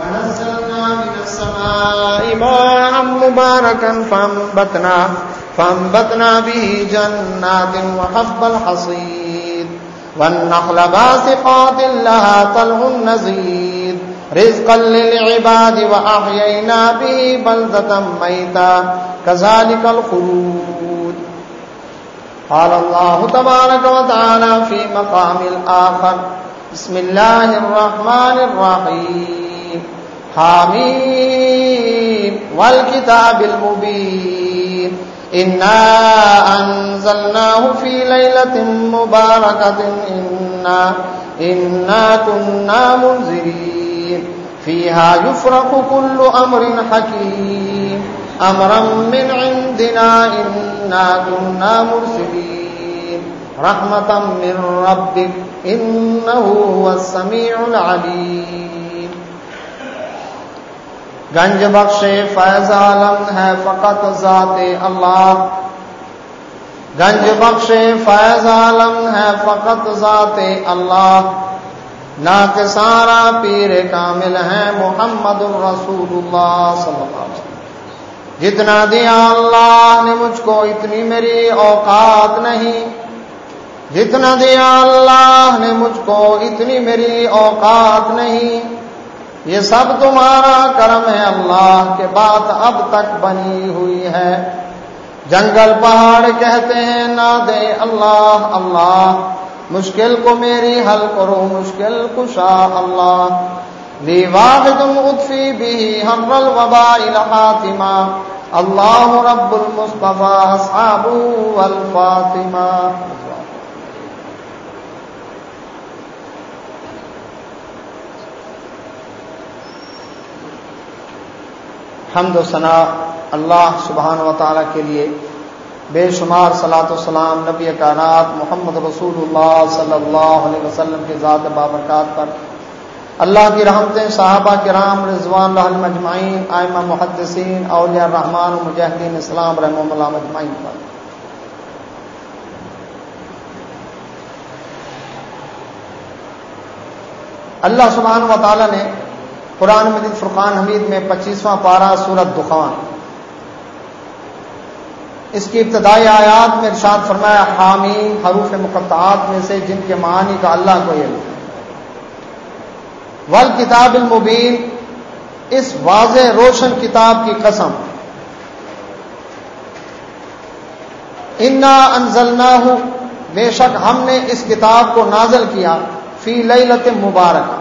ونزلنا من السماء ماء مباركا فانبتنا فانبتنا به جنات وحب الحصيد. والنخل باسقات لها طلع نزيد. رزقا للعباد وأحيينا به بلدة ميتا. كذلك الخلود. قال الله تبارك وتعالى في مقام الآخر. بسم الله الرحمن الرحيم. حامين والكتاب المبين۔ إنا أنزلناه في ليلة مباركة۔ إنا, إنا كنا منزلين۔ فيها يفرق كل أمر حكيم۔ أمرا من عندنا إنا كنا مرسلين۔ رحمة من ربك إنه هو السميع العليم۔ گنج بخش فیض عالم ہے فقط ذات اللہ۔ گنج بخش فیض عالم ہے فقط ذات اللہ۔ نہ کہ سارا پیر کامل ہے محمد الرسول اللہ صلی اللہ علیہ وسلم۔ جتنا دیا اللہ نے مجھ کو اتنی میری اوقات نہیں۔ جتنا دیا اللہ نے مجھ کو اتنی میری اوقات نہیں۔ یہ سب تمہارا کرم ہے اللہ کے بات اب تک بنی ہوئی ہے۔ جنگل پہاڑ کہتے ہیں، نہ دے اللہ اللہ، مشکل کو میری حل کرو، مشکل کشا اللہ۔ لی واحد ادفی بھی ہم الوبا الحاطمہ اللہ رب المصطفیٰ اصحاب الفاطمہ حمد و ثناء اللہ سبحانہ و تعالیٰ کے لیے بے شمار صلاۃ السلام نبی کائنات محمد رسول اللہ صلی اللہ علیہ وسلم کے ذات بابرکات پر۔ اللہ کی رحمتیں، صحابہ کرام، رضوان اللہ مجمعین، آئمہ محدثین، اولیاء الرحمن و مجاہدین اسلام رحم اللہ مجمعین پر۔ اللہ سبحانہ و تعالیٰ نے قرآن مجید فرقان حمید میں پچیسواں پارہ سورت دخان۔ اس کی ابتدائی آیات میں ارشاد فرمایا حامین حروف مقطعات میں سے جن کے معنی کا اللہ کو یہ ول کتاب المبین، اس واضح روشن کتاب کی قسم۔ انا انزلنا ہوں بے شک ہم نے اس کتاب کو نازل کیا، فی لت مبارک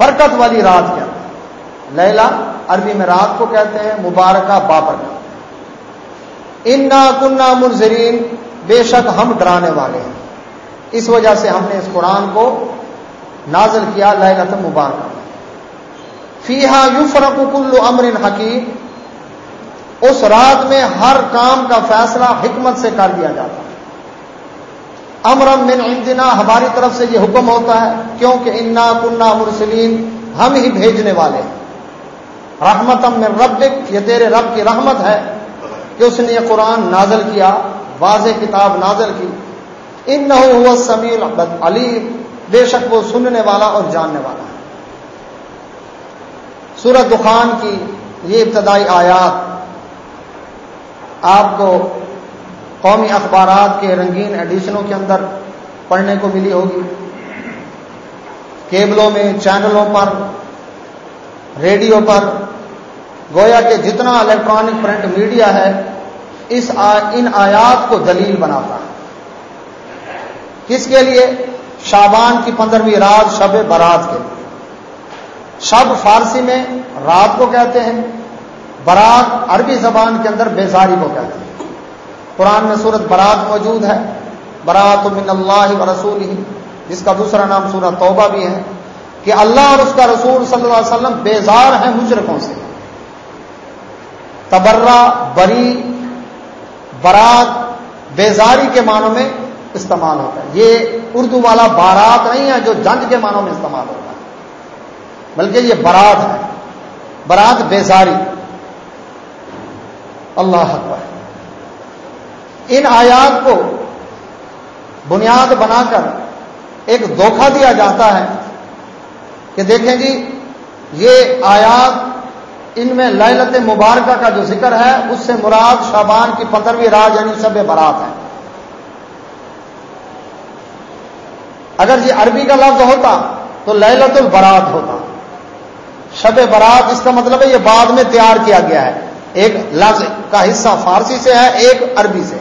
برکت والی رات کیا؟ لیلا، عربی میں رات کو کہتے ہیں، مبارکہ بابرکہ انا کنہ منظرین بے شک ہم ڈرانے والے ہیں۔ اس وجہ سے ہم نے اس قرآن کو نازل کیا لہلت مبارکہ فیحا یو فرق کل امر حکیم۔ اس رات میں ہر کام کا فیصلہ حکمت سے کر دیا جاتا ہے۔ امرم من عندنا، ہماری طرف سے یہ حکم ہوتا ہے، کیونکہ انا کنہ مرسلین، ہم ہی بھیجنے والے ہیں۔ رحمتم من ربک، یہ تیرے رب کی رحمت ہے کہ اس نے یہ قرآن نازل کیا، واضح کتاب نازل کی۔ ان نہ ہوا سمیل علیم بے شک وہ سننے والا اور جاننے والا ہے۔ سورت دخان کی یہ ابتدائی آیات آپ کو قومی اخبارات کے رنگین ایڈیشنوں کے اندر پڑھنے کو ملی ہوگی۔ کیبلوں میں، چینلوں پر، ریڈیو پر، گویا کہ جتنا الیکٹرانک پرنٹ میڈیا ہے، اس آ... ان آیات کو دلیل بناتا ہے۔ کس کے لیے؟ شابان کی پندرہویں رات شب برات کے لیے۔ شب فارسی میں رات کو کہتے ہیں، برات عربی زبان کے اندر بیزاری کو کہتے ہیں۔ قرآن میں صورت برات موجود ہے۔ برات من اللہ و رسول ہی جس کا دوسرا نام سورت توبہ بھی ہے۔ کہ اللہ اور اس کا رسول صلی اللہ علیہ وسلم بیزار ہیں مجرکوں سے۔ تبرہ، بری، برات بیزاری کے معنوں میں استعمال ہوتا ہے۔ یہ اردو والا بارات نہیں ہے جو جنگ کے معنوں میں استعمال ہوتا ہے۔ بلکہ یہ برات ہے۔ برات بیزاری۔ اللہ اکبر۔ ان آیات کو بنیاد بنا کر ایک دھوکہ دیا جاتا ہے کہ دیکھیں جی یہ آیات ان میں للت مبارکہ کا جو ذکر ہے، اس سے مراد شابان کی پندرہویں رات یعنی شب برات ہے۔ اگر یہ عربی کا لفظ ہوتا تو للت البرات ہوتا۔ شب برات اس کا مطلب ہے یہ بعد میں تیار کیا گیا ہے۔ ایک لفظ کا حصہ فارسی سے ہے، ایک عربی سے۔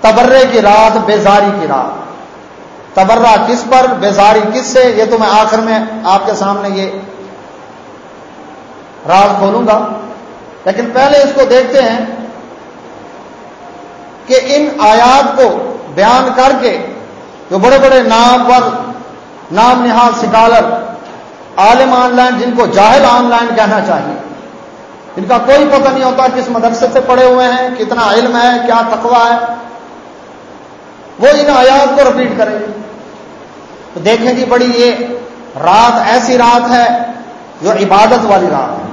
تبرے کی رات، بیزاری کی رات۔ تبرہ کس پر، بیزاری کس سے؟ یہ تو میں آخر میں آپ کے سامنے یہ راز کھولوں گا۔ لیکن پہلے اس کو دیکھتے ہیں کہ ان آیات کو بیان کر کے جو بڑے بڑے نام پر نام نہاد سکالر، عالم آن لائن، جن کو جاہل آن لائن کہنا چاہیے، ان کا کوئی پتہ نہیں ہوتا کس مدرسے سے پڑے ہوئے ہیں، کتنا علم ہے، کیا تقوی ہے۔ وہ ان آیات کو رپیٹ کریں گے۔ تو دیکھیں جی بڑی یہ رات ایسی رات ہے جو عبادت والی رات ہے۔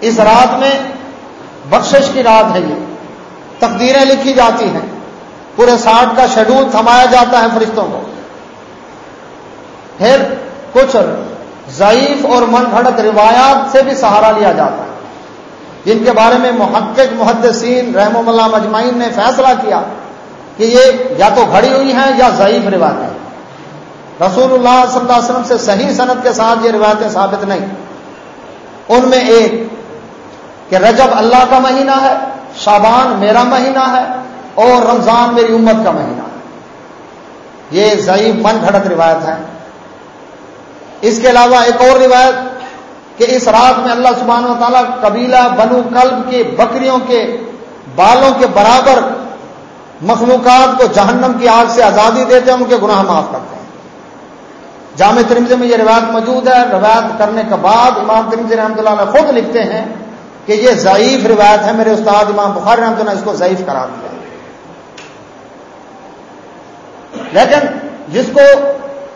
اس رات میں بخشش کی رات ہے یہ۔ تقدیریں لکھی جاتی ہیں۔ پورے ساٹھ کا شیڈول تھمایا جاتا ہے فرشتوں کو۔ پھر کچھ ضعیف اور من گھڑت روایات سے بھی سہارا لیا جاتا ہے۔ جن کے بارے میں محقق، محدثین، رحم اللہ مجمعین نے فیصلہ کیا۔ کہ یہ یا تو گھڑی ہوئی ہیں یا ضعیف روایتیں رسول اللہ صلی اللہ علیہ وسلم سے صحیح صنعت کے ساتھ یہ روایتیں ثابت نہیں۔ ان میں ایک کہ رجب اللہ کا مہینہ ہے شابان میرا مہینہ ہے اور رمضان میری امت کا مہینہ ہے۔ یہ ضعیف من گھڑت روایت ہے اس کے علاوہ ایک اور روایت کہ اس رات میں اللہ سبحانہ و تعالیٰ قبیلہ بنو کلب کے بکریوں کے بالوں کے برابر مخلوقات کو جہنم کی آگ سے آزادی دیتے ہیں ان کے گناہ معاف کرتے ہیں۔ جامع ترمزے میں یہ روایت موجود ہے۔ روایت کرنے کے بعد امام ترمزی رحمۃ اللہ علیہ خود لکھتے ہیں کہ یہ ضعیف روایت ہے۔ میرے استاد امام بخار رحمۃ اللہ اس کو ضعیف قرار دیا۔ لیکن جس کو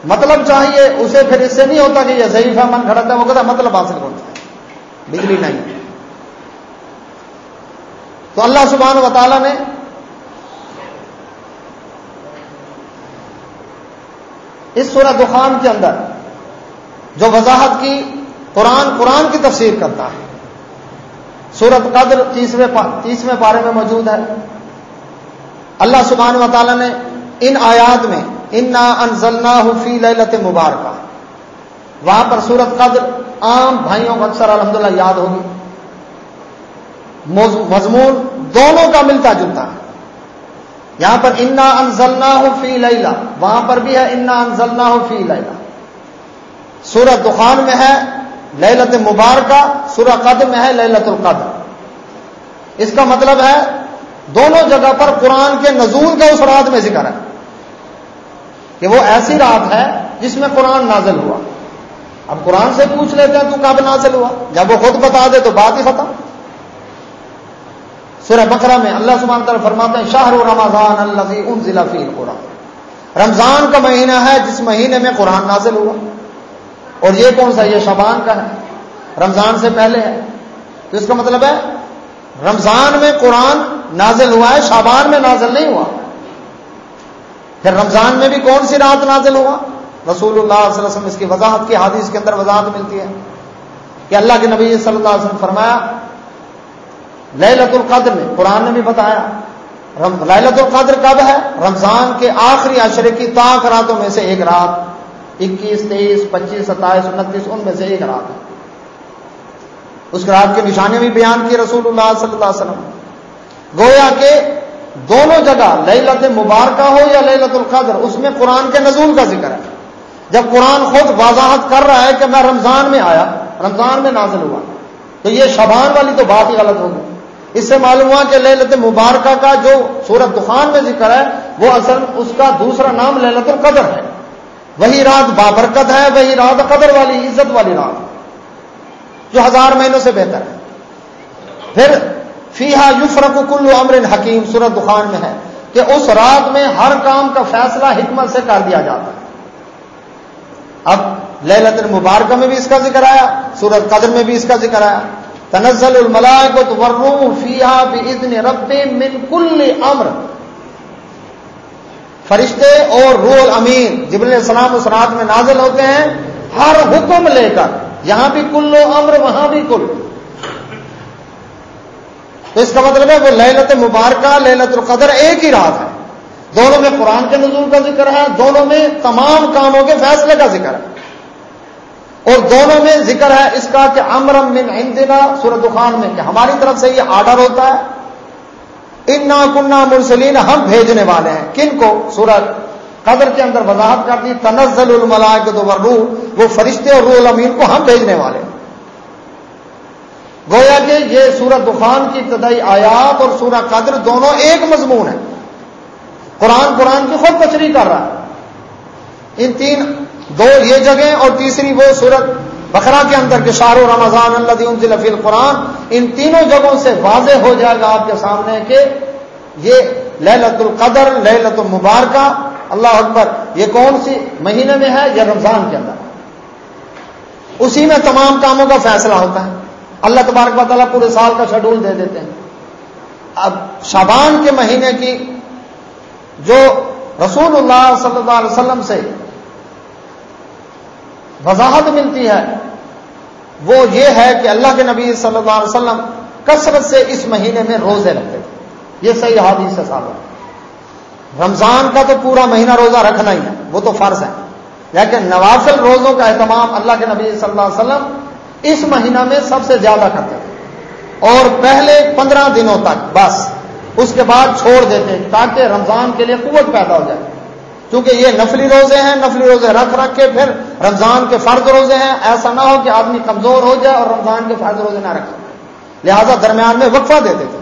مطلب چاہیے، اسے پھر اس سے نہیں ہوتا کہ یہ ضعیف ہے، من کھڑا ہے، وہ کہتا مطلب حاصل کرتا ہے۔ بجلی نہیں۔ تو اللہ سبحانہ و تعالی نے اس سورہ دخان کے اندر جو وضاحت کی قرآن قرآن کی تفسیر کرتا ہے۔ سورت قدر تیسویں تیسویں پارے میں موجود ہے۔ اللہ سبحانہ و تعالی نے ان آیات میں انا انزلنا فی للت مبارکہ وہاں پر سورت قدر عام بھائیوں کو اکثر الحمدللہ یاد ہوگی۔ مضمون دونوں کا ملتا جلتا ہے۔ یہاں پر انا انزلنا ہو فی لیلا وہاں پر بھی ہے انا انزلنا ہو فی لیلا سورت دخان میں ہے للت مبارکہ، سورہ قدر میں ہے للت القدر۔ اس کا مطلب ہے دونوں جگہ پر قرآن کے نزول کا اس رات میں ذکر ہے کہ وہ ایسی رات ہے جس میں قرآن نازل ہوا۔ اب قرآن سے پوچھ لیتے ہیں تو کب نازل ہوا؟ جب وہ خود بتا دے تو بات ہی ختم۔ سورہ بکرا میں اللہ سبحانہ تعالیٰ فرماتے ہیں شاہ رمضان اللہ ان ضلع فی قرآن رمضان کا مہینہ ہے جس مہینے میں قرآن نازل ہوا۔ اور یہ کون سا یہ شبان کا ہے۔ رمضان سے پہلے ہے۔ تو اس کا مطلب ہے، رمضان میں قرآن نازل ہوا ہے شابان میں نازل نہیں ہوا۔ پھر رمضان میں بھی کون سی رات نازل ہوا؟ رسول اللہ صلی اللہ علیہ وسلم، اس کی وضاحت کی حادث کے اندر وضاحت ملتی ہے۔ کہ اللہ کے نبی صلی اللہ علیہ وسلم فرمایا للت القدر میں قرآن نے بھی بتایا۔ للت القدر کب ہے؟ رمضان کے آخری عشرے کی تاک راتوں میں سے ایک رات۔ اکیس، تیئیس، پچیس، ستائیس، انتیس، ان میں سے ایک رات ہے۔ اس رات کی نشانی بھی بیان کی رسول اللہ صلی اللہ علیہ وسلم گویا کہ دونوں جگہ لت مبارکہ ہو یا لت القدر، اس میں قرآن کے نزول کا ذکر ہے۔ جب قرآن خود وضاحت کر رہا ہے کہ میں رمضان میں آیا، رمضان میں نازل ہوا، تو یہ شبان والی تو بات ہی غلط ہوگی۔ اس سے معلوم ہوا کہ للت مبارکہ کا جو سورت دخان میں ذکر ہے، وہ اصل اس کا دوسرا نام للت القدر ہے۔ وہی رات بابرکت ہے، وہی رات قدر والی، عزت والی رات۔ جو ہزار مہینوں سے بہتر ہے۔ پھر فیحا یفرق کل امر حکیم سورت دخان میں ہے کہ اس رات میں ہر کام کا فیصلہ حکمت سے کر دیا جاتا ہے۔ اب للت المبارکہ میں بھی اس کا ذکر آیا سورت قدر میں بھی اس کا ذکر آیا۔ تنزل الملائے کو تو فیحا بھی رب من کل امر۔ فرشتے اور روح امین جبل السلام اس رات میں نازل ہوتے ہیں، ہر حکم لے کر۔ یہاں بھی کل و امر، وہاں بھی کل۔ تو اس کا مطلب ہے وہ للت مبارکہ للت القدر ایک ہی رات ہے۔ دونوں میں قرآن کے نزول کا ذکر ہے، دونوں میں تمام کاموں کے فیصلے کا ذکر ہے۔ اور دونوں میں ذکر ہے اس کا کہ امرم من عندنا سورت خان میں کہ ہماری طرف سے یہ آرڈر ہوتا ہے۔ انا کنہ مرسلین ہم بھیجنے والے ہیں۔ کن کو؟ سورت قدر کے اندر وضاحت کر دی، تنزل الملائکت والروح، وہ فرشتے اور روح الامین کو ہم بھیجنے والے ہیں۔ گویا کہ یہ سورت دخان کی ابتدائی آیات اور سورہ قدر دونوں ایک مضمون ہے قرآن قرآن کی خود تشریح کر رہا ہے۔ ان تین دو یہ جگہیں اور تیسری وہ سورت بقرہ کے اندر کے شاہ رمضان اللہ فی القرآن، ان تینوں جگہوں سے واضح ہو جائے گا آپ کے سامنے کہ یہ للت القدر للت المبارکہ، اللہ اکبر، یہ کون سی مہینے میں ہے؟ یا رمضان کے اندر۔ اسی میں تمام کاموں کا فیصلہ ہوتا ہے۔ اللہ تبارک و تعالیٰ پورے سال کا شیڈول دے دیتے ہیں۔ اب شابان کے مہینے کی جو رسول اللہ صلی اللہ علیہ وسلم سے وضاحت ملتی ہے۔ وہ یہ ہے کہ اللہ کے نبی صلی اللہ علیہ وسلم کثرت سے اس مہینے میں روزے رکھتے تھے۔ یہ صحیح حادث سے ثابت رمضان کا تو پورا مہینہ روزہ رکھنا ہی ہے، وہ تو فرض ہے۔ لیکن نوافل روزوں کا اہتمام اللہ کے نبی صلی اللہ علیہ وسلم اس مہینہ میں سب سے زیادہ کرتے تھے۔ اور پہلے پندرہ دنوں تک بس، اس کے بعد چھوڑ دیتے تاکہ رمضان کے لیے قوت پیدا ہو جائے۔ کیونکہ یہ نفلی روزے ہیں، نفلی روزے رکھ رکھ کے پھر رمضان کے فرض روزے ہیں۔ ایسا نہ ہو کہ آدمی کمزور ہو جائے اور رمضان کے فرض روزے نہ رکھے۔ لہذا درمیان میں وقفہ دیتے تھے۔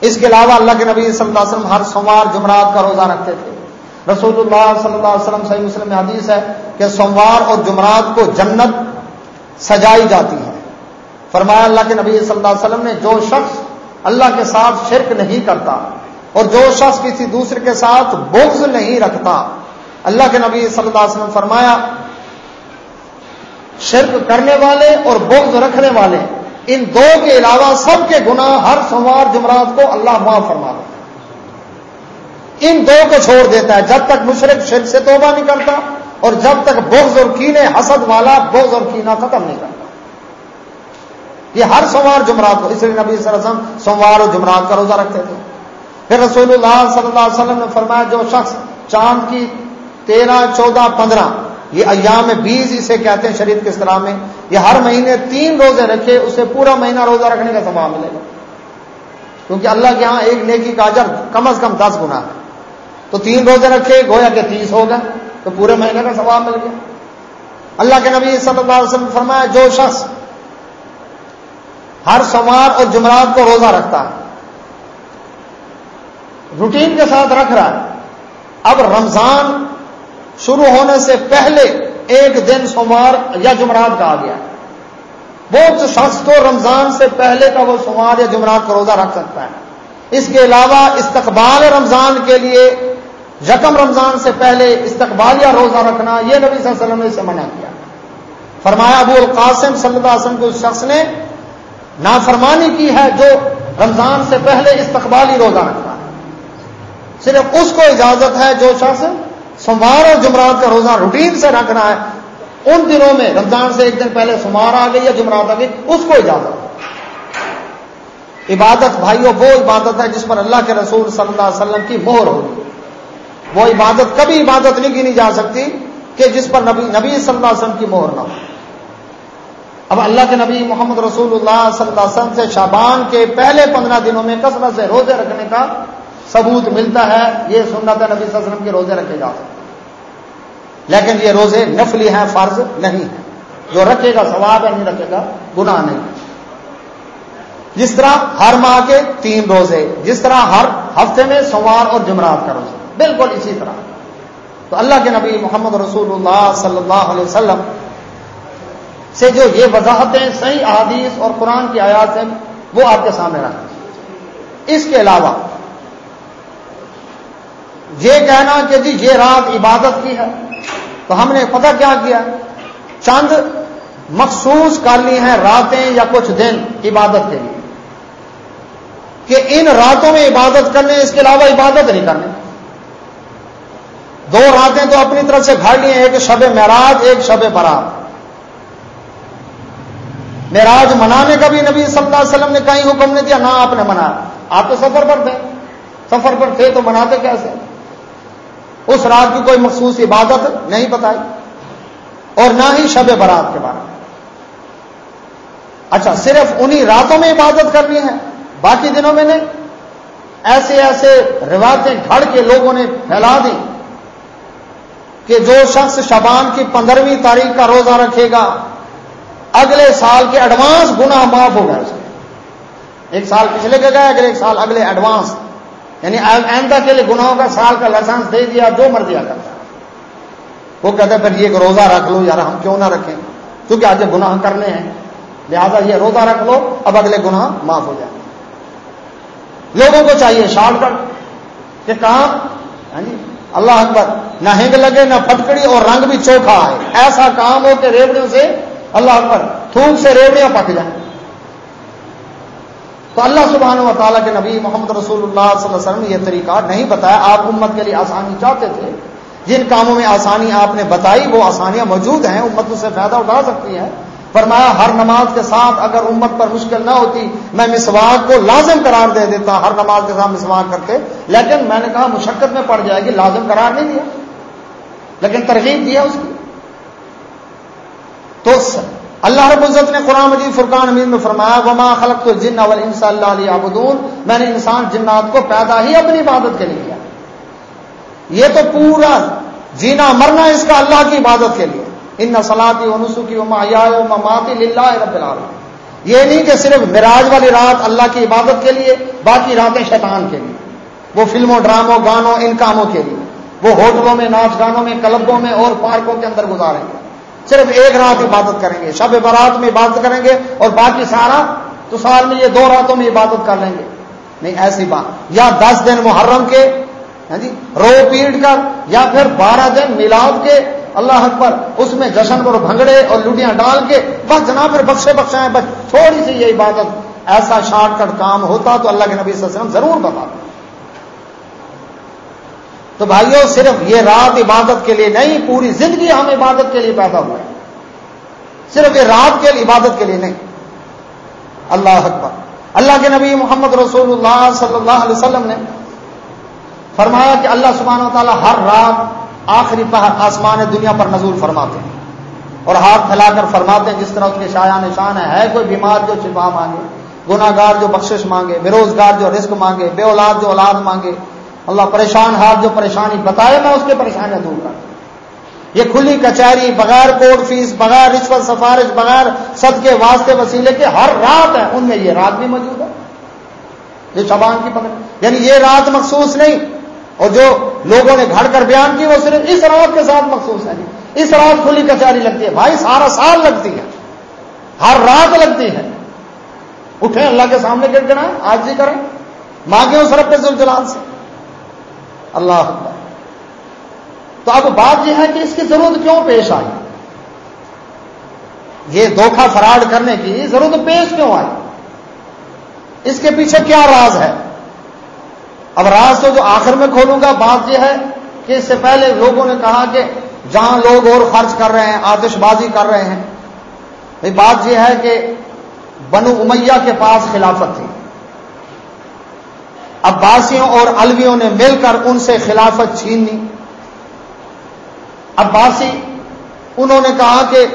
اس کے علاوہ اللہ کے نبی صلی اللہ علیہ وسلم ہر سوموار جمعرات کا روزہ رکھتے تھے۔ رسول اللہ صلی اللہ علیہ وسلم صحیح مسلم حدیث ہے کہ سوموار اور جمعرات کو جنت سجائی جاتی ہے۔ فرمایا اللہ کے نبی صلی اللہ علیہ وسلم نے، جو شخص اللہ کے ساتھ شرک نہیں کرتا اور جو شخص کسی دوسرے کے ساتھ بغض نہیں رکھتا، اللہ کے نبی صلی اللہ علیہ وسلم فرمایا، شرک کرنے والے اور بغض رکھنے والے، ان دو کے علاوہ سب کے گناہ ہر سوار جمعرات کو اللہ معاف فرما دیتا ان دو کو چھوڑ دیتا ہے۔ جب تک مشرق شرک سے توبہ نہیں کرتا اور جب تک بغض اور کینے حسد والا بغض اور کینہ ختم نہیں کرتا۔ یہ ہر سوار جمعرات کو، اس لیے نبی صلی اللہ علیہ وسلم سوموار اور جمعرات کا روزہ رکھتے تھے۔ پھر رسول اللہ صلی اللہ علیہ وسلم نے فرمایا جو شخص چاند کی تیرہ، چودہ، پندرہ، یہ ایام بیس اسے کہتے ہیں شریف کے اصطلاح میں، یہ ہر مہینے تین روزے رکھے، اسے پورا مہینہ روزہ رکھنے کا سباب ملے۔ گا کیونکہ اللہ کے ہاں ایک نیکی کا اجر کم از کم دس گنا۔ ہے تو تین روزے رکھے، گویا کہ تیس ہوگا تو پورے مہینے کا ثواب مل گیا۔ اللہ کے نبی صلی اللہ علیہ وسلم فرمایا جو شخص ہر سوار اور جمعرات کو روزہ رکھتا ہے روٹین کے ساتھ رکھ رہا ہے۔ اب رمضان شروع ہونے سے پہلے ایک دن سوموار یا جمعرات کا آ گیا۔ بہت شخص تو رمضان سے پہلے کا وہ سوموار یا جمعرات کا روزہ رکھ سکتا ہے۔ اس کے علاوہ استقبال رمضان کے لیے یکم رمضان سے پہلے استقبالیہ روزہ رکھنا یہ نبی صلی اللہ علیہ وسلم نے اسے منع کیا۔ فرمایا ابو القاسم صلی اللہ علیہ وسلم کو اس شخص نے نافرمانی کی ہے جو رمضان سے پہلے استقبالی روزہ رکھتا ہے صرف اس کو اجازت ہے جو شخص سوموار اور جمعرات کا روزہ روٹین سے رکھنا ہے، ان دنوں میں، رمضان سے ایک دن پہلے سوموار آ گئی یا جمعرات آ گئی، اس کو اجازت ہے۔ عبادت بھائیوں وہ عبادت ہے جس پر اللہ کے رسول صلی اللہ علیہ وسلم کی مہر ہوگی۔ وہ عبادت کبھی عبادت نہیں گنی جا سکتی کہ جس پر نبی نبی صلی اللہ علیہ وسلم کی مہر نہ ہو۔ اب اللہ کے نبی محمد رسول اللہ صلی اللہ علیہ وسلم سے شابان کے پہلے پندرہ دنوں میں کثرت سے روزے رکھنے کا ثبوت ملتا ہے، یہ سنت نبی صلی اللہ علیہ وسلم کے روزے رکھے جا سکتے لیکن یہ روزے نفلی ہیں، فرض نہیں ہے جو رکھے گا ثواب ہے، نہیں رکھے گا، گناہ نہیں۔ جس طرح ہر ماہ کے تین روزے، جس طرح ہر ہفتے میں سوار اور جمعرات کا روزہ، بالکل اسی طرح۔ تو اللہ کے نبی محمد رسول اللہ صلی اللہ علیہ وسلم سے جو یہ وضاحتیں، صحیح احادیث اور قرآن کی آیات ہیں وہ آپ کے سامنے رکھ اس کے علاوہ یہ کہنا کہ جی یہ رات عبادت کی ہے، تو ہم نے پتہ کیا کیا؟ چند مخصوص کر لی ہیں راتیں یا کچھ دن عبادت کے لیے۔ کہ ان راتوں میں عبادت کرنے اس کے علاوہ عبادت نہیں کرنے دو راتیں تو اپنی طرف سے گھڑ لی ہیں ایک شب معراج، ایک شب برات معراج منانے کا بھی نبی صلی اللہ علیہ وسلم نے کہیں حکم نہیں دیا، نہ آپ نے منایا۔ آپ تو سفر پر تھے۔ سفر پر تھے تو مناتے کیسے؟ اس رات کی کوئی مخصوص عبادت نہیں بتائی اور نہ ہی شب برات کے بارے میں۔ اچھا صرف انہی راتوں میں عبادت کرنی ہے باقی دنوں میں نہیں۔ ایسے ایسے روایتیں گھڑ کے لوگوں نے پھیلا دی کہ جو شخص شبان کی پندرہویں تاریخ کا روزہ رکھے گا، اگلے سال کے ایڈوانس گنا معاف ہو گئے ایک سال پچھلے کے گئے اگر ایک سال اگلے ایڈوانس یعنی آئندہ کے لیے گناہوں کا سال کا لائسنس دے دیا، جو مرضی کرتا وہ کہتے پھر یہ روزہ رکھ لو یار ہم کیوں نہ رکھیں؟ کیونکہ آج گناہ کرنے ہیں، لہذا یہ روزہ رکھ لو، اب اگلے گناہ معاف ہو جائے لوگوں کو چاہیے شارٹ کٹ کہ کام ہاں جی اللہ اکبر، نہ ہنگ لگے، نہ پھٹکڑی اور رنگ بھی چوکھا ہے۔ ایسا کام ہو کہ ریوڑیوں سے اللہ اکبر تھوک سے ریوڑیاں پک جائیں۔ تو اللہ سبحانہ و تعالیٰ کے نبی محمد رسول اللہ صلی اللہ علیہ وسلم نے یہ طریقہ نہیں بتایا۔ آپ امت کے لیے آسانی چاہتے تھے۔ جن کاموں میں آسانی آپ نے بتائی، وہ آسانیاں موجود ہیں۔ امت سے فائدہ اٹھا سکتی ہیں فرمایا، ہر نماز کے ساتھ اگر امت پر مشکل نہ ہوتی، میں مسواک کو لازم قرار دے دیتا، ہر نماز کے ساتھ مسواک کرتے۔ لیکن میں نے کہا، مشقت میں پڑ جائے گی، لازم قرار نہیں دیا۔ لیکن ترغیب دیا اس کی۔ تو اللہ رب العزت نے قرآن مجید فرقان امین میں فرمایا، وما خلق تو جن اول انصاء اللہ علیہ آبدون میں نے انسان، جنات کو پیدا ہی اپنی عبادت کے لیے کیا۔ یہ تو پورا جینا مرنا اس کا اللہ کی عبادت کے لیے۔ ان نسلاتی و نسو کی مماتی للہ رب العالمین یہ نہیں کہ صرف مراج والی رات اللہ کی عبادت کے لیے، باقی راتیں شیطان کے لیے۔ وہ فلموں، ڈراموں، گانوں ان کاموں کے لیے۔ وہ ہوٹلوں میں، ناچ گانوں میں، کلبوں میں اور پارکوں کے اندر گزاریں گے۔ صرف ایک رات عبادت کریں گے، شب برات میں عبادت کریں گے اور باقی سارا تو سال میں یہ دو راتوں میں عبادت کر لیں گے۔ نہیں، ایسی بات۔ یا دس دن محرم کے ہاں جی رو پیٹ کر، یا پھر بارہ دن میلاد کے، اللہ اکبر، اس میں جشن پر بھنگڑے اور لڈیاں ڈال کے، بس جناب، پھر بخشے بخشائیں، بس تھوڑی سی یہ عبادت۔ ایسا شارٹ کٹ کام ہوتا تو اللہ کے نبی صلی اللہ علیہ وسلم ضرور بتا۔ تو بھائیوں صرف یہ رات عبادت کے لیے نہیں، پوری زندگی ہم عبادت کے لیے پیدا ہوئے صرف یہ رات کے لیے عبادت کے لیے نہیں۔ اللہ اکبر۔ اللہ کے نبی محمد رسول اللہ صلی اللہ علیہ وسلم نے فرمایا کہ اللہ سبحانہ و تعالیٰ ہر رات آخری پہر آسمان دنیا پر نزول فرماتے ہیں۔ اور ہاتھ پھیلا کر فرماتے ہیں، جس طرح اس کے شاع نشان ہے ہے کوئی بیمار جو شفا مانگے گناگار جو بخشش مانگے، بے روزگار جو رزق مانگے، بے اولاد جو اولاد مانگے اللہ پریشان ہاتھ جو پریشانی بتائے میں اس کے پریشانیاں دور کر یہ کھلی کچہری، بغیر کوٹ فیس، بغیر رشوت، سفارش، بغیر سد کے واسطے وسیلے کے ہر رات ہے۔ ان میں یہ رات بھی موجود ہے۔ جو شبان کی پکڑ یعنی یہ رات مخصوص نہیں۔ اور جو لوگوں نے گھڑ کر بیان کی وہ صرف اس رات کے ساتھ مخصوص ہے۔ اس رات کھلی کچہری لگتی ہے۔ بھائی، سارا سال لگتی ہے۔ ہر رات لگتی ہے۔ اٹھیں، اللہ کے سامنے گر گنا آج جی کریں۔ مانگے اس رب جلال سے۔ اللہ اکبر۔ تو اب بات یہ ہے کہ اس کی ضرورت کیوں پیش آئی؟ یہ دھوکھا فراڈ کرنے کی ضرورت پیش کیوں آئی؟ اس کے پیچھے کیا راز ہے؟ اب راز تو جو آخر میں کھولوں گا، بات یہ ہے کہ اس سے پہلے لوگوں نے کہا کہ جہاں لوگ اور خرچ کر رہے ہیں، آتش بازی کر رہے ہیں۔ بات یہ ہے کہ بنو امیہ کے پاس خلافت تھی۔ عباسیوں اور الویوں نے مل کر ان سے خلافت چھین لی عباسی، انہوں نے کہا کہ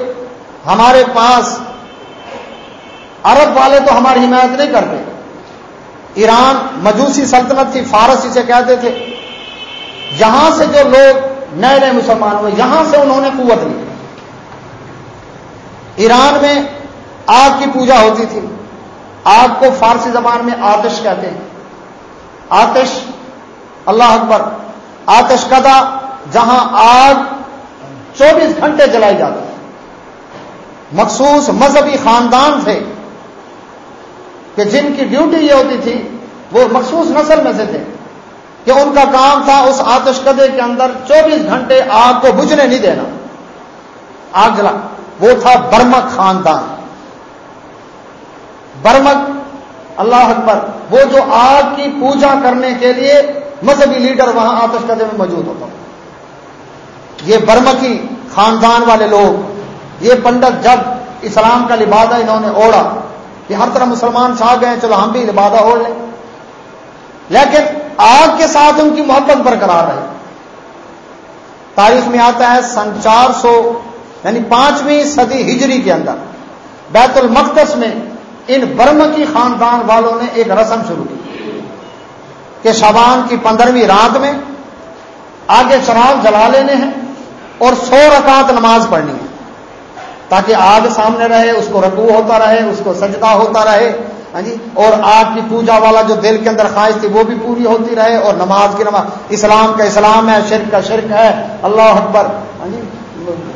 ہمارے پاس عرب والے تو ہماری حمایت نہیں کرتے۔ ایران مجوسی سلطنت تھی، فارس اسے کہتے تھے۔ یہاں سے جو لوگ نئے نئے مسلمان ہوئے، یہاں سے انہوں نے قوت لی۔ ایران میں آگ کی پوجا ہوتی تھی۔ آگ کو فارسی زبان میں آتش کہتے ہیں۔ آتش، اللہ اکبر، آتش کدا جہاں آگ چوبیس گھنٹے جلائی جاتی مخصوص مذہبی خاندان تھے کہ جن کی ڈیوٹی یہ ہوتی تھی، وہ مخصوص نسل میں سے تھے کہ ان کا کام تھا اس آتش کدے کے اندر چوبیس گھنٹے آگ کو بجھنے نہیں دینا۔ آگ جلا۔ وہ تھا برمک خاندان۔ برمک، اللہ اکبر وہ جو آگ کی پوجا کرنے کے لیے مذہبی لیڈر وہاں آتش کدے میں موجود ہوتا یہ برمکی خاندان والے لوگ، یہ پنڈت جب اسلام کا لبادہ انہوں نے اوڑا کہ ہر طرح مسلمان چھا گئے، چلو ہم بھی لبادہ اوڑھ لیں۔ لیکن آگ کے ساتھ ان کی محبت برقرار رہی۔ تاریخ میں آتا ہے سن چار سو یعنی پانچویں صدی ہجری کے اندر، بیت المقدس میں ان برم کی خاندان والوں نے ایک رسم شروع کی کہ شبان کی پندرہویں رات میں آگے چراغ جلا لینے ہیں اور سو رکعت نماز پڑھنی ہے تاکہ آگ سامنے رہے، اس کو رکوع ہوتا رہے، اس کو سجدہ ہوتا رہے ہاں جی اور آگ کی پوجا والا جو دل کے اندر خواہش تھی وہ بھی پوری ہوتی رہے اور نماز کی نماز، اسلام کا اسلام ہے، شرک کا شرک ہے، اللہ اکبر ہاں جی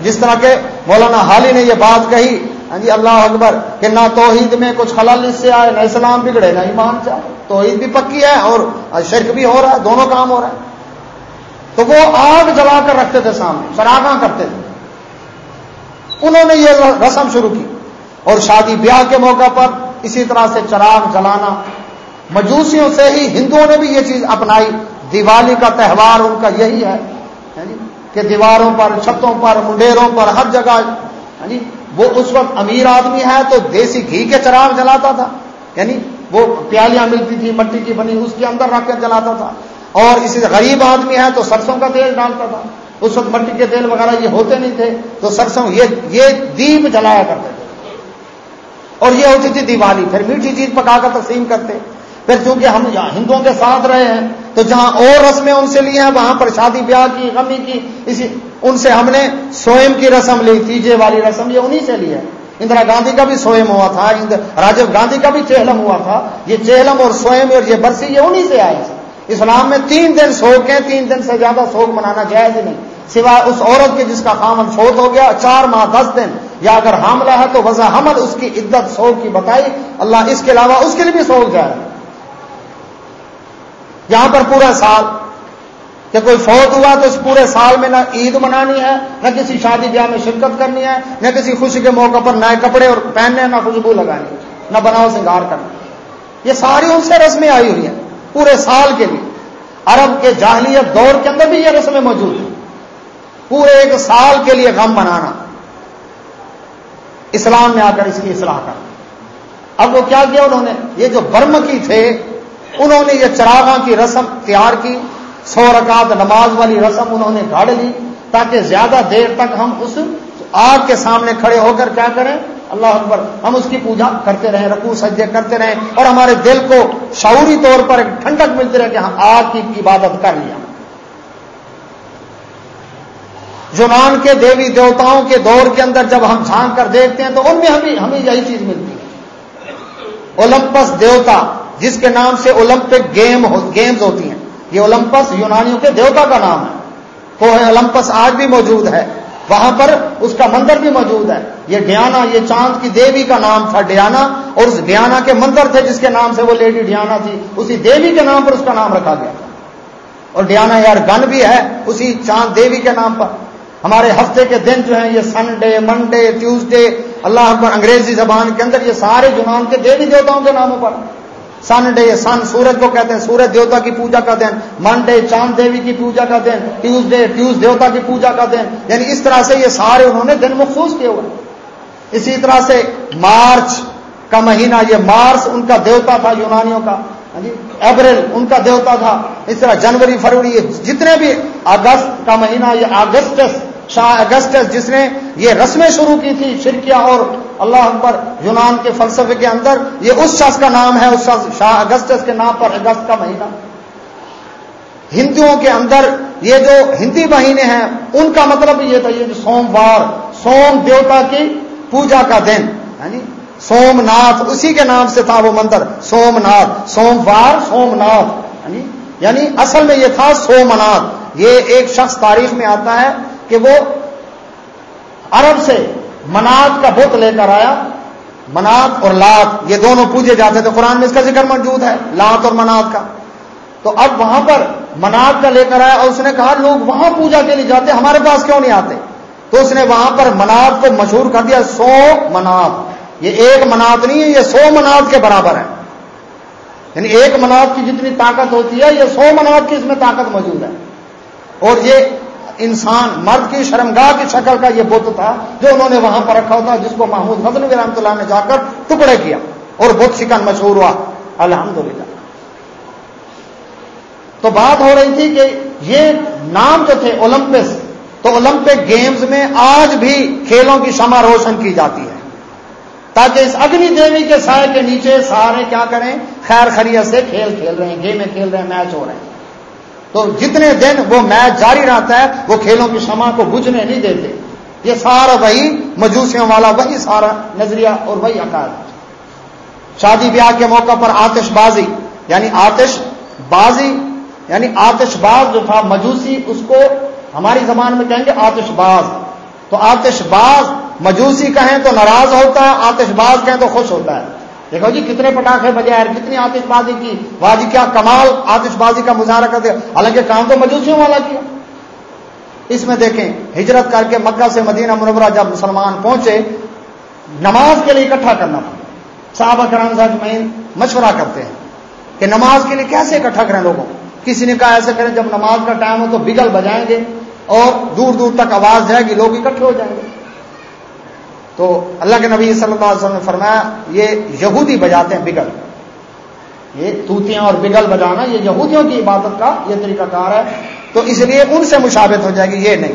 جس طرح کے مولانا حالی نے یہ بات کہی ہاں جی اللہ اکبر، کہ نہ توحید میں کچھ خلل اس سے آئے، نہ اسلام بگڑے، نہ ایمان چاہے توحید بھی پکی ہے اور شرک بھی ہو رہا ہے، دونوں کام ہو رہا ہے۔ تو وہ آگ جلا کر رکھتے تھے سامنے چراغاں کرتے تھے۔ انہوں نے یہ رسم شروع کی اور شادی بیاہ کے موقع پر اسی طرح سے چراغ جلانا۔ مجوسیوں سے ہی ہندوؤں نے بھی یہ چیز اپنائی۔ دیوالی کا تہوار ان کا یہی ہے یعنی کہ دیواروں پر، چھتوں پر، منڈیروں پر، ہر جگہ یعنی وہ اس وقت امیر آدمی ہے تو دیسی گھی کے چراغ جلاتا تھا۔ یعنی وہ پیالیاں ملتی تھی مٹی کی بنی، اس کے اندر رکھ کر جلاتا تھا۔ اور اسی غریب آدمی ہے تو سرسوں کا تیل ڈالتا تھا۔ اس وقت مٹی کے تیل وغیرہ یہ ہوتے نہیں تھے، تو سرسوں یہ یہ دیپ جلایا کرتے تھے۔ اور یہ ہوتی تھی دیوالی، پھر میٹھی چیز پکا کر تقسیم کرتے۔ پھر چونکہ ہم ہندوؤں کے ساتھ رہے ہیں، تو جہاں اور رسمیں ان سے لی ہیں، وہاں پر شادی بیاہ کی، غمی کی، اسی ان سے ہم نے سوئم کی رسم لی، تیجے والی رسم یہ انہی سے لی ہے۔ اندرا گاندھی کا بھی سوئم ہوا تھا راجیو گاندھی کا بھی چہلم ہوا تھا۔ یہ چہلم اور سوئم اور یہ برسی یہ انہی سے آئے اسلام میں تین دن سوگ ہیں، تین دن سے زیادہ سوگ منانا جائز ہی نہیں۔ سوائے اس عورت کے جس کا خامن فوت ہو گیا، چار ماہ دس دن۔ یا اگر حاملہ ہے تو وضع حمل اس کی عدت سوگ کی بتائی۔ اللہ اس کے علاوہ اس کے لیے بھی سوگ جائے یہاں پر پورا سال۔ کہ کوئی فوت ہوا تو اس پورے سال میں نہ عید منانی ہے، نہ کسی شادی بیاہ میں شرکت کرنی ہے، نہ کسی خوشی کے موقع پر نئے کپڑے اور پہننے، نہ خوشبو لگانی، نہ بناؤ سنگار کرنا۔ یہ ساری ان سے رسمیں آئی ہوئی ہیں، پورے سال کے لیے۔ عرب کے جاہلیت دور کے اندر بھی یہ رسمیں موجود ہیں۔ پورے ایک سال کے لیے غم بنانا اسلام میں آ کر اس کی اصلاح کر اب وہ کیا کیا انہوں نے؟ یہ جو برم کی تھے انہوں نے یہ چراغاں کی رسم تیار کی، سو رکعت نماز والی رسم انہوں نے گاڑ لی تاکہ زیادہ دیر تک ہم اس آگ کے سامنے کھڑے ہو کر کیا کریں۔ اللہ اکبر، ہم اس کی پوجا کرتے رہیں، رکوع، سجدے کرتے رہیں اور ہمارے دل کو شعوری طور پر ایک ٹھنڈک ملتی رہے کہ ہم آگ کی عبادت کر لیا۔ یونان کے دیوی دیوتاؤں کے دور کے اندر جب ہم جھانک کر دیکھتے ہیں تو ان میں ہمیں ہمیں یہی چیز ملتی ہے۔ اولمپس دیوتا جس کے نام سے اولمپک گیم گیمز ہوتی ہیں۔ یہ اولمپس یونانیوں کے دیوتا کا نام ہے۔ وہ اولمپس آج بھی موجود ہے۔ وہاں پر اس کا مندر بھی موجود ہے۔ یہ ڈیانا، یہ چاند کی دیوی کا نام تھا ڈیانا، اور اس ڈیانا کے مندر تھے جس کے نام سے وہ لیڈی ڈیانا تھی۔ اسی دیوی کے نام پر اس کا نام رکھا گیا۔ تھا اور ڈیانا یار گن بھی ہے اسی چاند دیوی کے نام پر۔ ہمارے ہفتے کے دن جو ہیں، یہ سنڈے منڈے ٹیوزڈے اللہ اکبر انگریزی زبان کے اندر یہ سارے یونان کے دیوی دیوتاؤں کے ناموں پر۔ سنڈے سن سورج کو کہتے ہیں، سورج دیوتا کی پوجا کا دن منڈے، چاند دیوی کی پوجا کا دن ٹیوزڈے، ٹیوز دیوتا کی پوجا کا دن یعنی اس طرح سے یہ سارے انہوں نے دن مخصوص کیے ہوئے اسی طرح سے مارچ کا مہینہ، یہ مارس ان کا دیوتا تھا یونانیوں کا۔ ہاں جی، اپریل ان کا دیوتا تھا۔ اس طرح جنوری، فروری جتنے بھی اگست کا مہینہ، یہ اگسٹس شاہ اگسٹس جس نے یہ رسمیں شروع کی تھی شرکیہ اور اللہ اکبر یونان کے فلسفے کے اندر، یہ اس شخص کا نام ہے، اس شخص شاہ اگسٹس کے نام پر اگست کا مہینہ۔ ہندوؤں کے اندر یہ جو ہندی مہینے ہیں، ان کا مطلب یہ تھا یہ جو سوموار، سوم دیوتا کی پوجا کا دن یعنی سوم ناتھ اسی کے نام سے تھا وہ مندر سوم ناتھ سوموار سوم ناتھ یعنی یعنی اصل میں یہ تھا سومناتھ۔ یہ ایک شخص تاریخ میں آتا ہے کہ وہ عرب سے منات کا بت لے کر آیا منات اور لات، یہ دونوں پوجے جاتے تھے۔ قرآن میں اس کا ذکر موجود ہے، لات اور منات کا۔ تو اب وہاں پر منات کا لے کر آیا اور اس نے کہا، لوگ وہاں پوجا کے لیے جاتے، ہمارے پاس کیوں نہیں آتے؟ تو اس نے وہاں پر منات کو مشہور کر دیا، سو منات یہ ایک منات نہیں ہے، یہ سو منات کے برابر ہے۔ یعنی ایک منات کی جتنی طاقت ہوتی ہے، یہ سو منات کی اس میں طاقت موجود ہے۔ اور یہ انسان مرد کی شرمگاہ کی شکل کا یہ بت تھا جو انہوں نے وہاں پر رکھا ہوتا جس کو محمود حضن رحمۃ اللہ نے جا کر ٹکڑے کیا اور بت شکن مشہور ہوا۔ الحمدللہ۔ تو بات ہو رہی تھی کہ یہ نام جو تھے اولمپس تو اولمپک گیمز میں آج بھی کھیلوں کی شمع روشن کی جاتی ہے۔ تاکہ اس اگنی دیوی کے سائے کے نیچے سارے کیا کریں، خیر خریت سے کھیل کھیل رہے ہیں، گیمیں کھیل رہے ہیں، میچ ہو رہے ہیں۔ تو جتنے دن وہ میچ جاری رہتا ہے، وہ کھیلوں کی شمع کو بجھنے نہیں دیتے۔ یہ سارا وہی مجوسیوں والا، وہی سارا نظریہ اور وہی عقائد۔ شادی بیاہ کے موقع پر آتش بازی یعنی آتش بازی یعنی آتش باز جو تھا، مجوسی، اس کو ہماری زبان میں کہیں گے آتش باز۔ تو آتش باز مجوسی کہیں تو ناراض ہوتا ہے، آتش باز کہیں تو خوش ہوتا ہے۔ دیکھو جی کتنے پٹاخے بجائے کتنی آتش بازی کی۔ واجی، کیا کمال آتش بازی کا مظاہرہ کرتے حالانکہ کام تو مجوسیوں والا کیا۔ اس میں دیکھیں، ہجرت کر کے مکہ سے مدینہ منورہ جب مسلمان پہنچے، نماز کے لیے اکٹھا کرنا پڑا۔ صاحب کرام صاحب مشورہ کرتے ہیں کہ نماز کے لیے کیسے اکٹھا کریں لوگوں؟ کسی نے کہا ایسے کریں جب نماز کا ٹائم ہو تو بگل بجائیں گے اور دور دور تک آواز جائے گی، لوگ اکٹھے ہو جائیں گے۔ تو اللہ کے نبی صلی اللہ علیہ وسلم نے فرمایا، یہ یہودی بجاتے ہیں، بگل۔ یہ توتیاں اور بگل بجانا، یہ یہودیوں کی عبادت کا یہ طریقہ کار ہے۔ تو اس لیے ان سے مشابت ہو جائے گی، یہ نہیں۔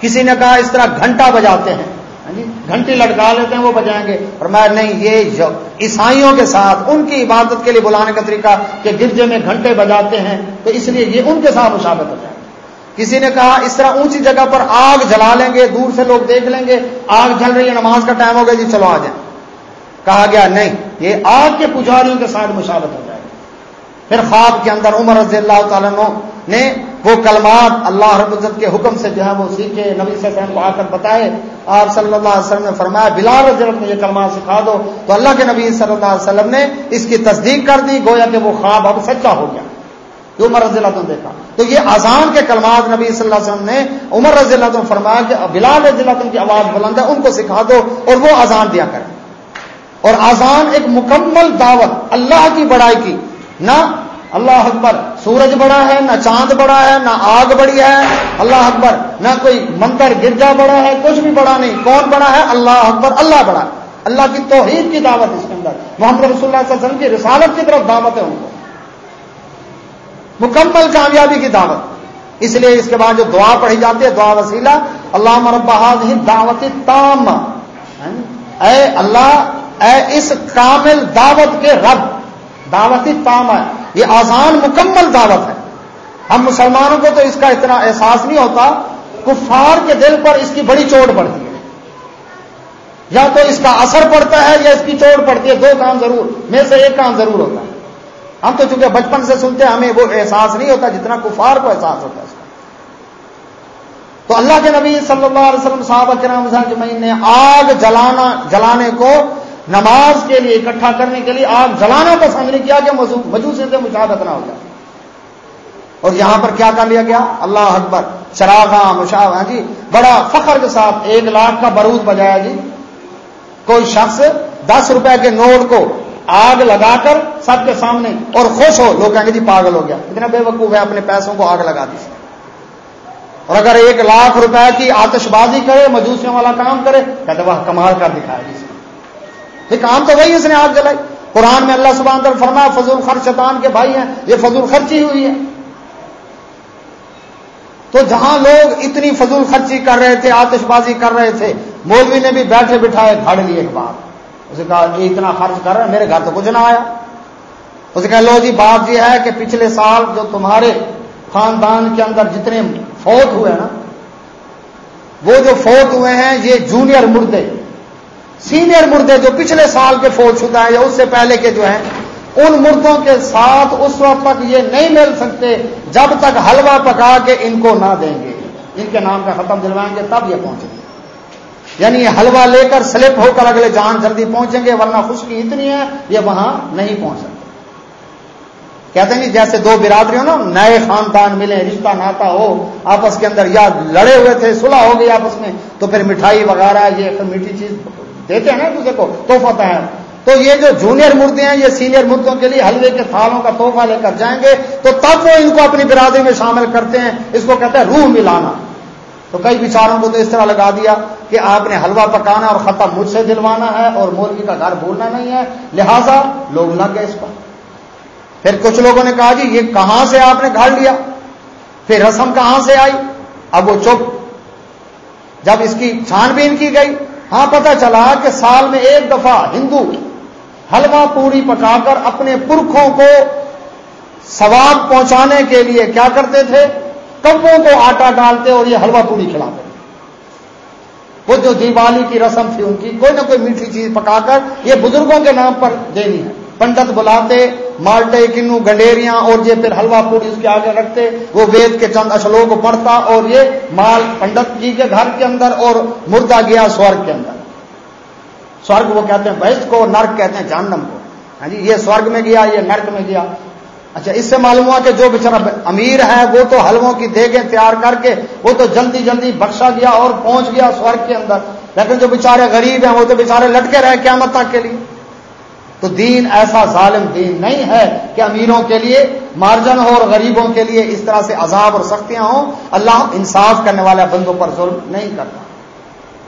کسی نے کہا، اس طرح گھنٹہ بجاتے ہیں۔ ہاں جی گھنٹی لٹکا لیتے ہیں، وہ بجائیں گے۔ اور میں نہیں، یہ عیسائیوں کے ساتھ ان کی عبادت کے لیے بلانے کا طریقہ کہ گرجے میں گھنٹے بجاتے ہیں، تو اس لیے یہ ان کے ساتھ مشابت ہو جائے۔ کسی نے کہا اس طرح اونچی جگہ پر آگ جلا لیں گے، دور سے لوگ دیکھ لیں گے، آگ جل رہی ہے، نماز کا ٹائم ہو گیا جی چلو آ جائیں۔ کہا گیا نہیں، یہ آگ کے پجاریوں کے ساتھ مشابت ہو جائے گا پھر خواب کے اندر عمر رضی اللہ تعالیٰ نے وہ کلمات اللہ رب العزت کے حکم سے جو ہے وہ سیکھے، نبی صلی اللہ علیہ وسلم کو آ کر بتائے۔ آپ صلی اللہ علیہ وسلم نے فرمایا بلا رضی اللہ یہ کلمات سکھا دو۔ تو اللہ کے نبی صلی اللہ علیہ وسلم نے اس کی تصدیق کر دی، گویا کہ وہ خواب اب سچا ہو گیا۔ عمر رضی اللہ عنہ دیکھا۔ تو یہ اذان کے کلمات نبی صلی اللہ علیہ وسلم نے عمر رضی اللہ عنہ فرمایا کہ بلال رضی اللہ عنہ کی آواز بلند ہے، ان کو سکھا دو اور وہ اذان دیا کریں۔ اور اذان ایک مکمل دعوت، اللہ کی بڑائی کی۔ نہ اللہ اکبر سورج بڑا ہے، نہ چاند بڑا ہے، نہ آگ بڑی ہے، اللہ اکبر، نہ کوئی مندر گرجا بڑا ہے، کچھ بھی بڑا نہیں۔ کون بڑا ہے؟ اللہ اکبر، اللہ بڑا۔ اللہ کی توحید کی دعوت اس کے اندر۔ محمد رسول اللہ صلی اللہ علیہ وسلم کی رسالت کی طرف دعوت ہے ان کو۔ مکمل کامیابی کی دعوت۔ اس لیے اس کے بعد جو دعا پڑھی جاتی ہے، دعا وسیلہ اللہ مربع دعوت تام اے اللہ، اے اس کامل دعوت کے رب۔ دعوت تام ہے۔ یہ آسان مکمل دعوت ہے۔ ہم مسلمانوں کو تو اس کا اتنا احساس نہیں ہوتا، کفار کے دل پر اس کی بڑی چوٹ پڑتی ہے۔ یا تو اس کا اثر پڑتا ہے یا اس کی چوٹ پڑتی ہے، دو کام ضرور، میں سے ایک کام ضرور ہوتا ہے۔ ہم تو چونکہ بچپن سے سنتے ہیں، ہمیں وہ احساس نہیں ہوتا جتنا کفار کو احساس ہوتا ہے۔ اس کا تو اللہ کے نبی صلی اللہ علیہ وسلم صحابہ کرام جمعین نے آگ جلانا، جلانے کو نماز کے لیے اکٹھا کرنے کے لیے آگ جلانا پسند نہیں کیا کہ مجوسی سے مشاہدت نہ ہو جائے۔ اور یہاں پر کیا کر لیا گیا؟ اللہ اکبر، چراغاں مشاہ ہاں جی بڑا فخر کے ساتھ ایک لاکھ کا برود بجایا جی۔ کوئی شخص دس روپے کے نوٹ کو آگ لگا کر سب کے سامنے اور خوش ہو، لوگ کہیں گے جی پاگل ہو گیا۔ اتنا بے وقوف ہے اپنے پیسوں کو آگ لگا دی۔ اور اگر ایک لاکھ روپے کی آتش بازی کرے، مجوسیوں والا کام کرے، کہتے وہ کمال کر دکھایا جی جس نے۔ یہ کام تو وہی اس نے آگ جلائی۔ قرآن میں اللہ سبحانہ تعالیٰ فرما فضول خرچ شیطان کے بھائی ہیں، یہ فضول خرچی ہوئی ہے۔ تو جہاں لوگ اتنی فضول خرچی کر رہے تھے، آتش بازی کر رہے تھے، مولوی نے بھی بیٹھے بٹھائے گھڑ لیے ایک بات اسے کہا یہ اتنا خرچ کر رہے ہیں، میرے گھر تو کچھ نہ آیا. اسے کہا، لو جی بات یہ جی ہے کہ پچھلے سال جو تمہارے خاندان کے اندر جتنے فوت ہوئے نا، وہ جو فوت ہوئے ہیں، یہ جونیئر مردے، سینئر مردے جو پچھلے سال کے فوج شدہ ہیں یا اس سے پہلے کے جو ہیں، ان مردوں کے ساتھ اس وقت تک یہ نہیں مل سکتے جب تک حلوہ پکا کے ان کو نہ دیں گے۔ ان کے نام کا ختم دلوائیں گے، تب یہ پہنچیں گے۔ یعنی یہ حلوہ لے کر سلپ ہو کر اگلے جان جلدی پہنچیں گے، ورنہ خشکی اتنی ہے، یہ وہاں نہیں پہنچ سکتے کہتے ہیں جیسے دو برادری ہو نا، نئے خاندان ملے، رشتہ ناتا ہو، آپس کے اندر یا لڑے ہوئے تھے، صلح ہو گئی آپس میں، تو پھر مٹھائی وغیرہ، یہ میٹھی چیز دیتے ہیں نا دوسرے کو توحفہ ہے تو یہ جو جونیئر مردے ہیں، یہ سینئر مردوں کے لیے حلوے کے تھالوں کا تحفہ لے کر جائیں گے، تو تب وہ ان کو اپنی برادری میں شامل کرتے ہیں۔ اس کو کہتے ہیں روح ملانا۔ تو کئی بیچاروں کو تو اس طرح لگا دیا۔ کہ آپ نے حلوہ پکانا اور ختم مجھ سے دلوانا ہے اور مولوی کا گھر بھولنا نہیں ہے، لہذا لوگ لگ گئے اس پر۔ پھر کچھ لوگوں نے کہا جی یہ کہاں سے آپ نے گھر لیا؟ پھر رسم کہاں سے آئی؟ اب وہ چپ۔ جب اس کی چھان بین کی گئی ہاں پتہ چلا کہ سال میں ایک دفعہ ہندو حلوہ پوری پکا کر اپنے پرکھوں کو ثواب پہنچانے کے لیے کیا کرتے تھے؟ کبوں کو آٹا ڈالتے اور یہ حلوہ پوری کھلاتے۔ وہ جو دیوالی کی رسم تھی ان کی، کوئی نہ کوئی میٹھی چیز پکا کر یہ بزرگوں کے نام پر دینی ہے۔ پنڈت بلاتے، مالٹے، کنو، گنڈیریاں اور یہ پھر حلوہ پوری اس کے آگے رکھتے، وہ وید کے چند اشلوں کو پڑھتا اور یہ مال پنڈت جی کے گھر کے اندر اور مردہ گیا سورگ کے اندر۔ سورگ وہ کہتے ہیں بیسٹ کو نرک کہتے ہیں جہنم کو۔ ہاں جی یہ سورگ میں گیا، یہ نرک میں گیا۔ اچھا اس سے معلوم ہوا کہ جو بیچارا امیر ہے، وہ تو حلووں کی دیگیں تیار کر کے، وہ تو جلدی جلدی بخشا گیا اور پہنچ گیا سورگ کے اندر۔ لیکن جو بیچارے غریب ہیں، وہ تو بیچارے لٹکے رہے قیامت تک کے لیے۔ تو دین ایسا ظالم دین نہیں ہے کہ امیروں کے لیے، مارجن ہو اور غریبوں کے لیے اس طرح سے عذاب اور سختیاں ہوں۔ اللہ انصاف کرنے والے بندوں پر ظلم نہیں کرتا۔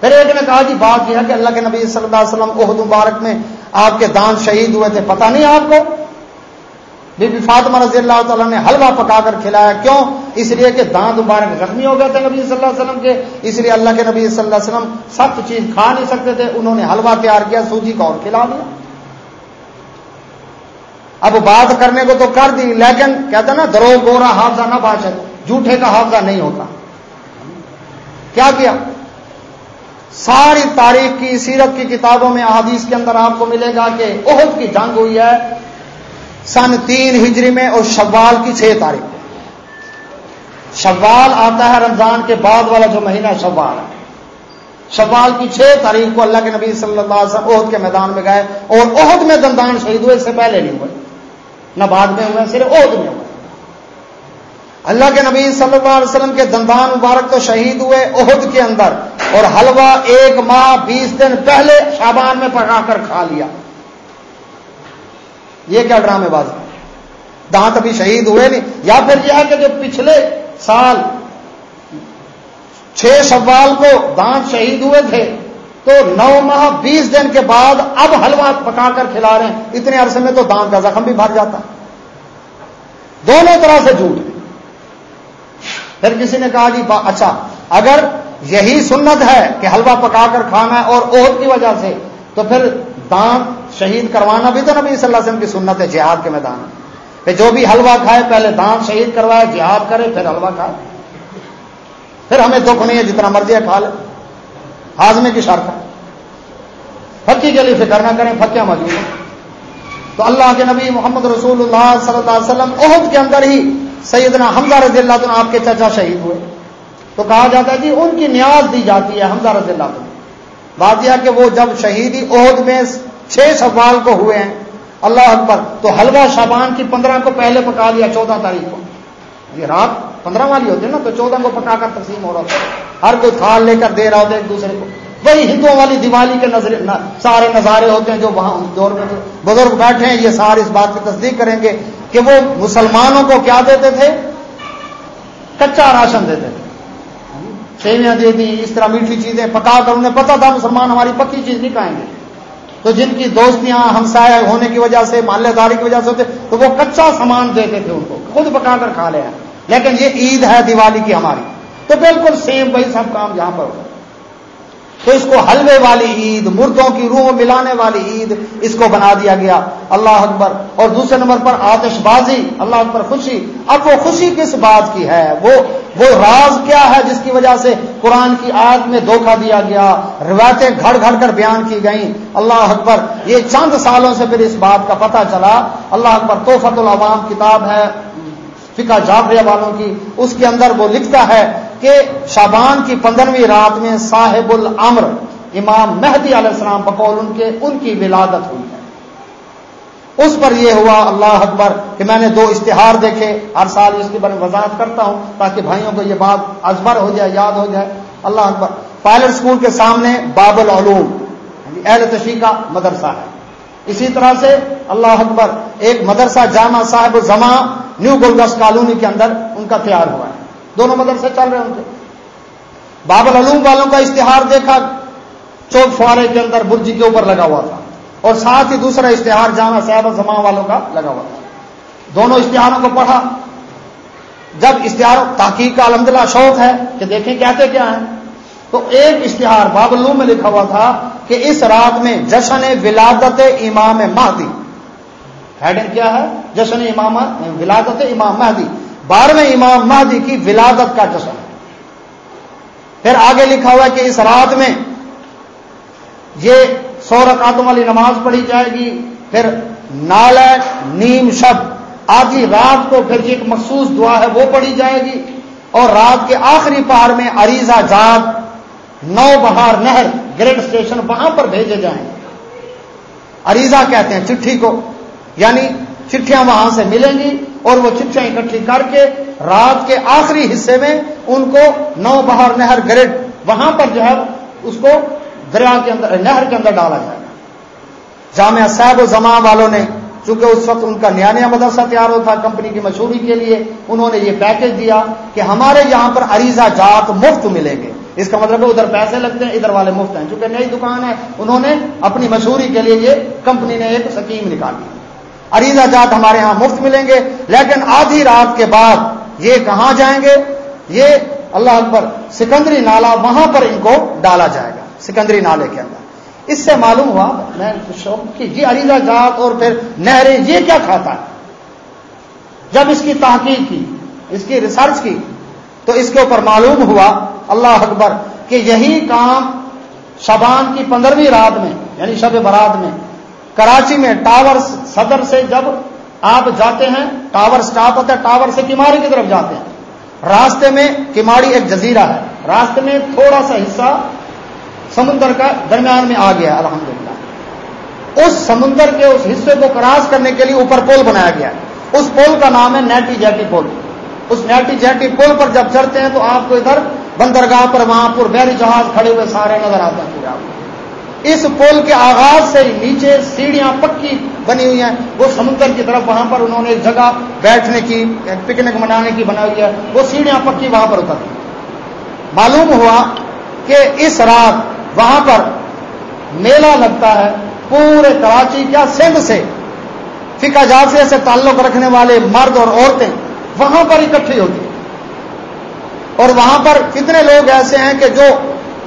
پھر ایک نے کہا جی بات یہ ہے کہ اللہ کے نبی صلی اللہ علیہ وسلم عہد مبارک میں آپ کے دان شہید ہوئے تھے۔ پتہ نہیں آپ کو؟ بی بی فاطمہ رضی اللہ تعالیٰ نے حلوہ پکا کر کھلایا. کیوں؟ اس لیے کہ دانت مبارک زخمی ہو گئے تھے نبی صلی اللہ علیہ وسلم کے. اس لیے اللہ کے نبی صلی اللہ علیہ وسلم سخت چیز کھا نہیں سکتے تھے. انہوں نے حلوہ تیار کیا، سوجی کا اور کھلا دیا. اب بات کرنے کو تو کر دی، لیکن کہتے نا درو گورا حافظہ نہ باشد جھوٹے کا حافظہ نہیں ہوتا. کیا کیا؟ ساری تاریخ کی، سیرت کی کتابوں میں، احادیث کے اندر آپ کو ملے گا کہ عہد کی جنگ ہوئی ہے سن تین ہجری میں اور شوال کی چھ تاریخ شوال آتا ہے رمضان کے بعد والا جو مہینہ شوال ہے۔ شوال کی چھ تاریخ کو اللہ کے نبی صلی اللہ علیہ وسلم عہد کے میدان میں گئے اور عہد میں دندان شہید ہوئے، اس سے پہلے نہیں ہوئے۔ نہ بعد میں ہوئے، صرف عہد میں ہوئے۔ اللہ کے نبی صلی اللہ علیہ وسلم کے دندان مبارک تو شہید ہوئے عہد کے اندر اور حلوہ ایک ماہ بیس دن پہلے شابان میں پکا کر کھا لیا۔ یہ کیا ڈرامے بازی؟ دانت ابھی شہید ہوئے نہیں، یا پھر یہ ہے کہ جو پچھلے سال چھ سوال کو دانت شہید ہوئے تھے، تو نو ماہ بیس دن کے بعد اب حلوہ پکا کر کھلا رہے ہیں۔ اتنے عرصے میں تو دانت کا زخم بھی بھر جاتا۔ دونوں طرح سے جھوٹ۔ پھر کسی نے کہا جی اچھا اگر یہی سنت ہے کہ حلوہ پکا کر کھانا ہے اور عہد کی وجہ سے، تو پھر دانت شہید کروانا بھی تو نبی صلی اللہ علیہ وسلم کی سنت ہے، جہاد کے میدان میں۔ پھر جو بھی حلوہ کھائے، پہلے دانت شہید کروائے، جہاد کرے، پھر حلوہ کھائے۔ پھر ہمیں دکھ نہیں ہے جتنا مرضی ہے، کھا لے۔ ہاضمے کی شرط ہے۔ پھکی کے لیے فکر نہ کریں پھکیاں موجود تو اللہ کے نبی محمد رسول اللہ صلی اللہ علیہ وسلم عہد کے اندر ہی سیدنا حمزہ رضی اللہ عنہ آپ کے چچا شہید ہوئے۔ تو کہا جاتا ہے جی ان کی نیاز دی جاتی ہے حمزہ رضی اللہ عنہ۔ بات یہ کہ وہ جب شہیدی عہد میں چھ سوال کو ہوئے ہیں۔ اللہ اکبر۔ تو حلوہ شابان کی پندرہ کو پہلے پکا لیا چودہ تاریخ کو۔ یہ رات پندرہ والی ہوتی ہے نا، تو چودہ کو پکا کر تقسیم ہو رہا تھا ہر کوئی تھال لے کر دے رہا ہوتا ایک دوسرے کو۔ وہی ہندوؤں والی دیوالی کے نظر سارے نظارے ہوتے ہیں جو وہاں دور میں بزرگ بیٹھے ہیں، یہ سارے اس بات کی تصدیق کریں گے کہ وہ مسلمانوں کو کیا دیتے تھے؟ کچا راشن دیتے تھے۔ سیویاں دے دی، اس طرح میٹھی چیزیں پکا کر انہیں پتا تھا، مسلمان ہماری پکی چیز نہیں کھائیں گے۔ تو جن کی دوستیاں ہمسایہ ہونے کی وجہ سے، محلے داری کی وجہ سے ہوتے، تو وہ کچا سامان دیتے تھے ان کو، خود پکا کر کھا لے لیکن یہ عید ہے دیوالی کی ہماری۔ تو بالکل سیم وہی سب کام یہاں پر ہوتا۔ تو اس کو حلوے والی عید، مردوں کی روح ملانے والی عید، اس کو بنا دیا گیا۔ اللہ اکبر۔ اور دوسرے نمبر پر آتش بازی، اللہ اکبر خوشی۔ اب وہ خوشی کس بات کی ہے؟ وہ وہ راز کیا ہے جس کی وجہ سے قرآن کی آیت میں دھوکہ دیا گیا؟ روایتیں گھڑ گھڑ کر بیان کی گئیں۔ اللہ اکبر۔ یہ چند سالوں سے پھر اس بات کا پتہ چلا۔ اللہ اکبر توفت العوام کتاب ہے، فقہ جعفریہ والوں کی۔ اس کے اندر وہ لکھتا ہے کہ شابان کی پندرہویں رات میں صاحب العمر امام مہدی علیہ السلام بقول ان کے ان کی ولادت ہوئی ہے۔ اس پر یہ ہوا اللہ اکبر کہ میں نے دو اشتہار دیکھے، ہر سال اس کے بارے میں وضاحت کرتا ہوں تاکہ بھائیوں کو یہ بات ازبر ہو جائے، یاد ہو جائے۔ اللہ اکبر۔ پائلٹ اسکول کے سامنے باب العلوم یعنی اہل تشریح کا مدرسہ ہے۔ اسی طرح سے اللہ اکبر، ایک مدرسہ جامع صاحب زماں نیو گولگس کالونی کے اندر ان کا تیار ہوا ہے۔ دونوں مدرسے چل رہے ہیں ان کے بابل والوں کا اشتہار دیکھا، چوک فوارے کے اندر برجی کے اوپر لگا ہوا تھا۔ اور ساتھ ہی دوسرا اشتہار جامع صاحب زماں والوں کا لگا ہوا تھا۔ دونوں اشتہاروں کو پڑھا۔ جب اشتہار تحقیق کا الحمدللہ شوق ہے کہ دیکھیں کہتے کیا ہیں۔ تو ایک اشتہار بابلو میں لکھا ہوا تھا کہ اس رات میں جشن ولادت امام مہدی۔ ہیڈنگ کیا ہے؟ جشن امام ولادت امام مہدی۔ بارہویں امام مہدی کی ولادت کا جشن پھر آگے لکھا ہوا ہے کہ اس رات میں یہ سو رکعتوں والی نماز پڑھی جائے گی، پھر نال نیم، شب، آدھی رات کو پھر ایک مخصوص دعا ہے، وہ پڑھی جائے گی۔ اور رات کے آخری پہاڑ میں اریزا جات، نو بہار نہر گریڈ اسٹیشن وہاں پر بھیجے جائیں۔ گے اریزا کہتے ہیں، چٹھی کو یعنی چٹھیاں وہاں سے ملیں گی اور وہ چٹھیاں اکٹھی کر کے رات کے آخری حصے میں ان کو نو بہار نہر گریڈ وہاں پر جو ہے اس کو دریا کے اندر نہر کے اندر ڈالا جائے گا۔ جامعہ صاحب و زمان والوں نے چونکہ اس وقت ان کا نیا نیا مدرسہ تیار ہوتا کمپنی کی مشہوری کے لیے، انہوں نے یہ پیکج دیا کہ ہمارے یہاں پر اریزا جات مفت ملیں گے۔ اس کا مطلب ہے ادھر پیسے لگتے ہیں، ادھر والے مفت ہیں۔ چونکہ نئی دکان ہے، انہوں نے اپنی مشہوری کے لیے یہ کمپنی نے ایک سکیم نکالی۔ اریزا جات ہمارے ہاں مفت ملیں گے، لیکن آدھی رات کے بعد یہ کہاں جائیں گے؟ یہ اللہ اکبر، سکندری نالا وہاں پر ان کو ڈالا جائے گا، سکندری نالے کے اندر۔ اس سے معلوم ہوا، میں شوق کی جی عریضہ جات اور پھر نہریں یہ کیا کھاتا ہے؟ جب اس کی تحقیق کی، اس کی ریسرچ کی، تو اس کے اوپر معلوم ہوا اللہ اکبر کہ یہی کام شبان کی پندرہویں رات میں یعنی شب برات میں کراچی میں ٹاور صدر سے جب آپ جاتے ہیں ٹاور سٹاپ ہوتا ہے؟ ٹاور سے کماڑی کی طرف جاتے ہیں۔ راستے میں کماڑی ایک جزیرہ ہے۔ راستے میں تھوڑا سا حصہ سمندر کا درمیان میں آ گیا، الحمدللہ۔ اس سمندر کے اس حصے کو کراس کرنے کے لیے اوپر پول بنایا گیا۔ اس پول کا نام ہے نیٹی جیٹی پول۔ اس نیٹی جیٹی پول پر جب چڑھتے ہیں تو آپ کو ادھر بندرگاہ پر، وہاں پر بحری جہاز کھڑے ہوئے سارے نظر آتے ہیں۔ پورے آپ اس پول کے آغاز سے نیچے سیڑھیاں پکی بنی ہوئی ہیں۔ وہ سمندر کی طرف وہاں پر انہوں نے ایک جگہ بیٹھنے کی یعنی پکنک منانے کی بنائی ہوئی ہے۔ وہ سیڑھیاں پکی وہاں پر اترتی معلوم ہوا کہ اس رات وہاں پر میلہ لگتا ہے۔ پورے کراچی کیا سندھ سے فکا جافیہ سے تعلق رکھنے والے مرد اور عورتیں وہاں پر اکٹھی ہوتی ہیں۔ اور وہاں پر کتنے لوگ ایسے ہیں کہ جو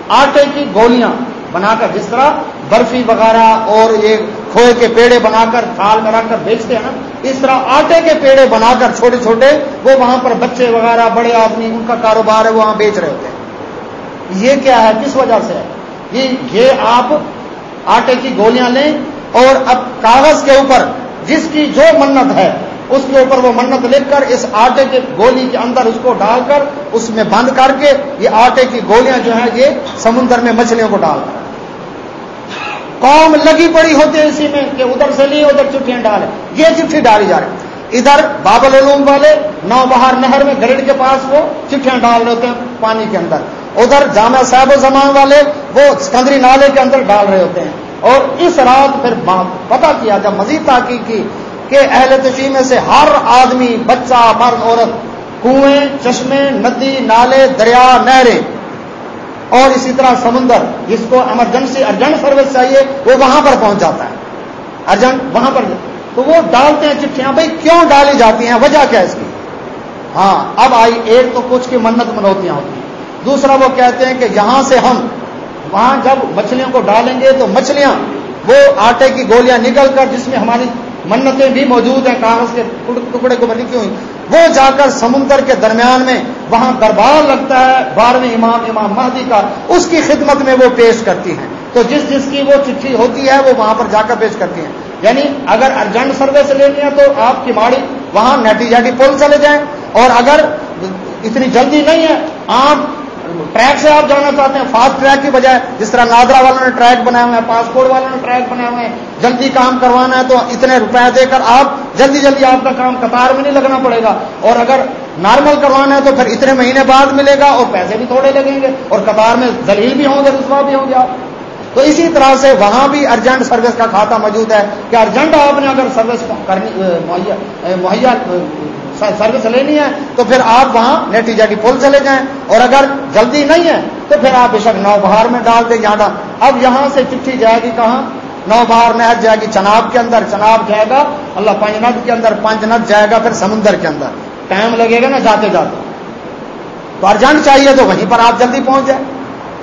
آٹے کی گولیاں بنا کر جس طرح برفی وغیرہ اور یہ کھوئے کے پیڑے بنا کر تھال میں رکھ کر بیچتے ہیں نا اس طرح آٹے کے پیڑے بنا کر چھوٹے چھوٹے، وہ وہاں پر بچے وغیرہ، بڑے آدمی، ان کا کاروبار ہے وہاں بیچ رہے ہوتے ہیں۔ یہ کیا ہے؟ کس وجہ سے؟ ہے یہ آپ آٹے کی گولیاں لیں اور اب کاغذ کے اوپر جس کی جو منت ہے، اس کے اوپر وہ منت لکھ کر اس آٹے کے گولی کے اندر اس کو ڈال کر اس میں بند کر کے یہ آٹے کی گولیاں جو ہیں، یہ سمندر میں مچھلیوں کو ڈال کر۔ قوم لگی پڑی ہوتی ہے اسی میں کہ ادھر سے لی ادھر چٹھیاں ڈالے یہ چٹھی ڈالی جا رہی۔ ادھر بابل علوم والے نو بہار نہر میں گریڈ کے پاس وہ چٹھیاں ڈال رہے ہوتے ہیں پانی کے اندر۔ ادھر جامع صاحب و زمان والے وہ سکندری نالے کے اندر ڈال رہے ہوتے ہیں۔ اور اس رات پھر پتا کیا جب مزید تحقیق کی کہ اہل تشیح میں سے ہر آدمی، بچہ، مرد، عورت، کنویں، چشمے، ندی، نالے، دریا، نہریں اور اسی طرح سمندر، جس کو ایمرجنسی ارجنٹ سروس چاہیے، وہ وہاں پر پہنچ جاتا ہے۔ ارجنٹ وہاں پر تو وہ ڈالتے ہیں چٹھیاں، بھائی کیوں ڈالی جاتی ہیں؟ وجہ کیا اس کی؟ ہاں اب آئی، ایک تو کچھ کی منت منوتیاں ہوتی ہیں۔ دوسرا وہ کہتے ہیں کہ یہاں سے ہم، وہاں جب مچھلیوں کو ڈالیں گے تو مچھلیاں، وہ آٹے کی گولیاں نکل کر جس میں ہماری منتیں بھی موجود ہیں، کاغذ کے ٹکڑے کو بنی کی ہوئی؟ وہ جا کر سمندر کے درمیان میں وہاں دربار لگتا ہے، بارہویں امام امام مہدی کا، اس کی خدمت میں وہ پیش کرتی ہیں۔ تو جس جس کی وہ چٹھی ہوتی ہے، وہ وہاں پر جا کر پیش کرتی ہیں۔ یعنی اگر ارجنٹ سروس لینی ہے تو آپ کی ماڑی وہاں نیٹی جاٹی پول چلے جائیں۔ اور اگر اتنی جلدی نہیں ہے، آپ ٹریک سے آپ جانا چاہتے ہیں فاسٹ ٹریک کی بجائے جس طرح نادرا والوں نے ٹریک بنائے ہوئے ہیں پاسپورٹ والوں نے ٹریک بنائے ہوئے ہیں، جلدی کام کروانا ہے تو اتنے روپے دے کر آپ جلدی جلدی آپ کا کام قطار میں نہیں لگنا پڑے گا اور اگر نارمل کروانا ہے تو پھر اتنے مہینے بعد ملے گا اور پیسے بھی تھوڑے لگیں گے اور قطار میں زلیل بھی ہوں گے، رسوا بھی ہوں گے آپ۔ تو اسی طرح سے وہاں بھی ارجنٹ سروس کا کھاتا موجود ہے کہ ارجنٹ آپ نے اگر سروس کرنی مہیا سروس لینی ہے، تو پھر آپ وہاں نیٹی جاٹی پل چلے جائیں۔ اور اگر جلدی نہیں ہے، تو پھر آپ بے شک نو بہار میں ڈال دیں یہاں اب یہاں سے چٹھی جائے گی کہاں؟ نو بہار نہر جائے گی چناب کے اندر۔ چناب جائے گا، اللہ پنج ند کے اندر، پنج ند جائے گا پھر سمندر کے اندر۔ ٹائم لگے گا نا جاتے جاتے۔ تو ارجنٹ چاہیے تو وہیں پر آپ جلدی پہنچ جائیں۔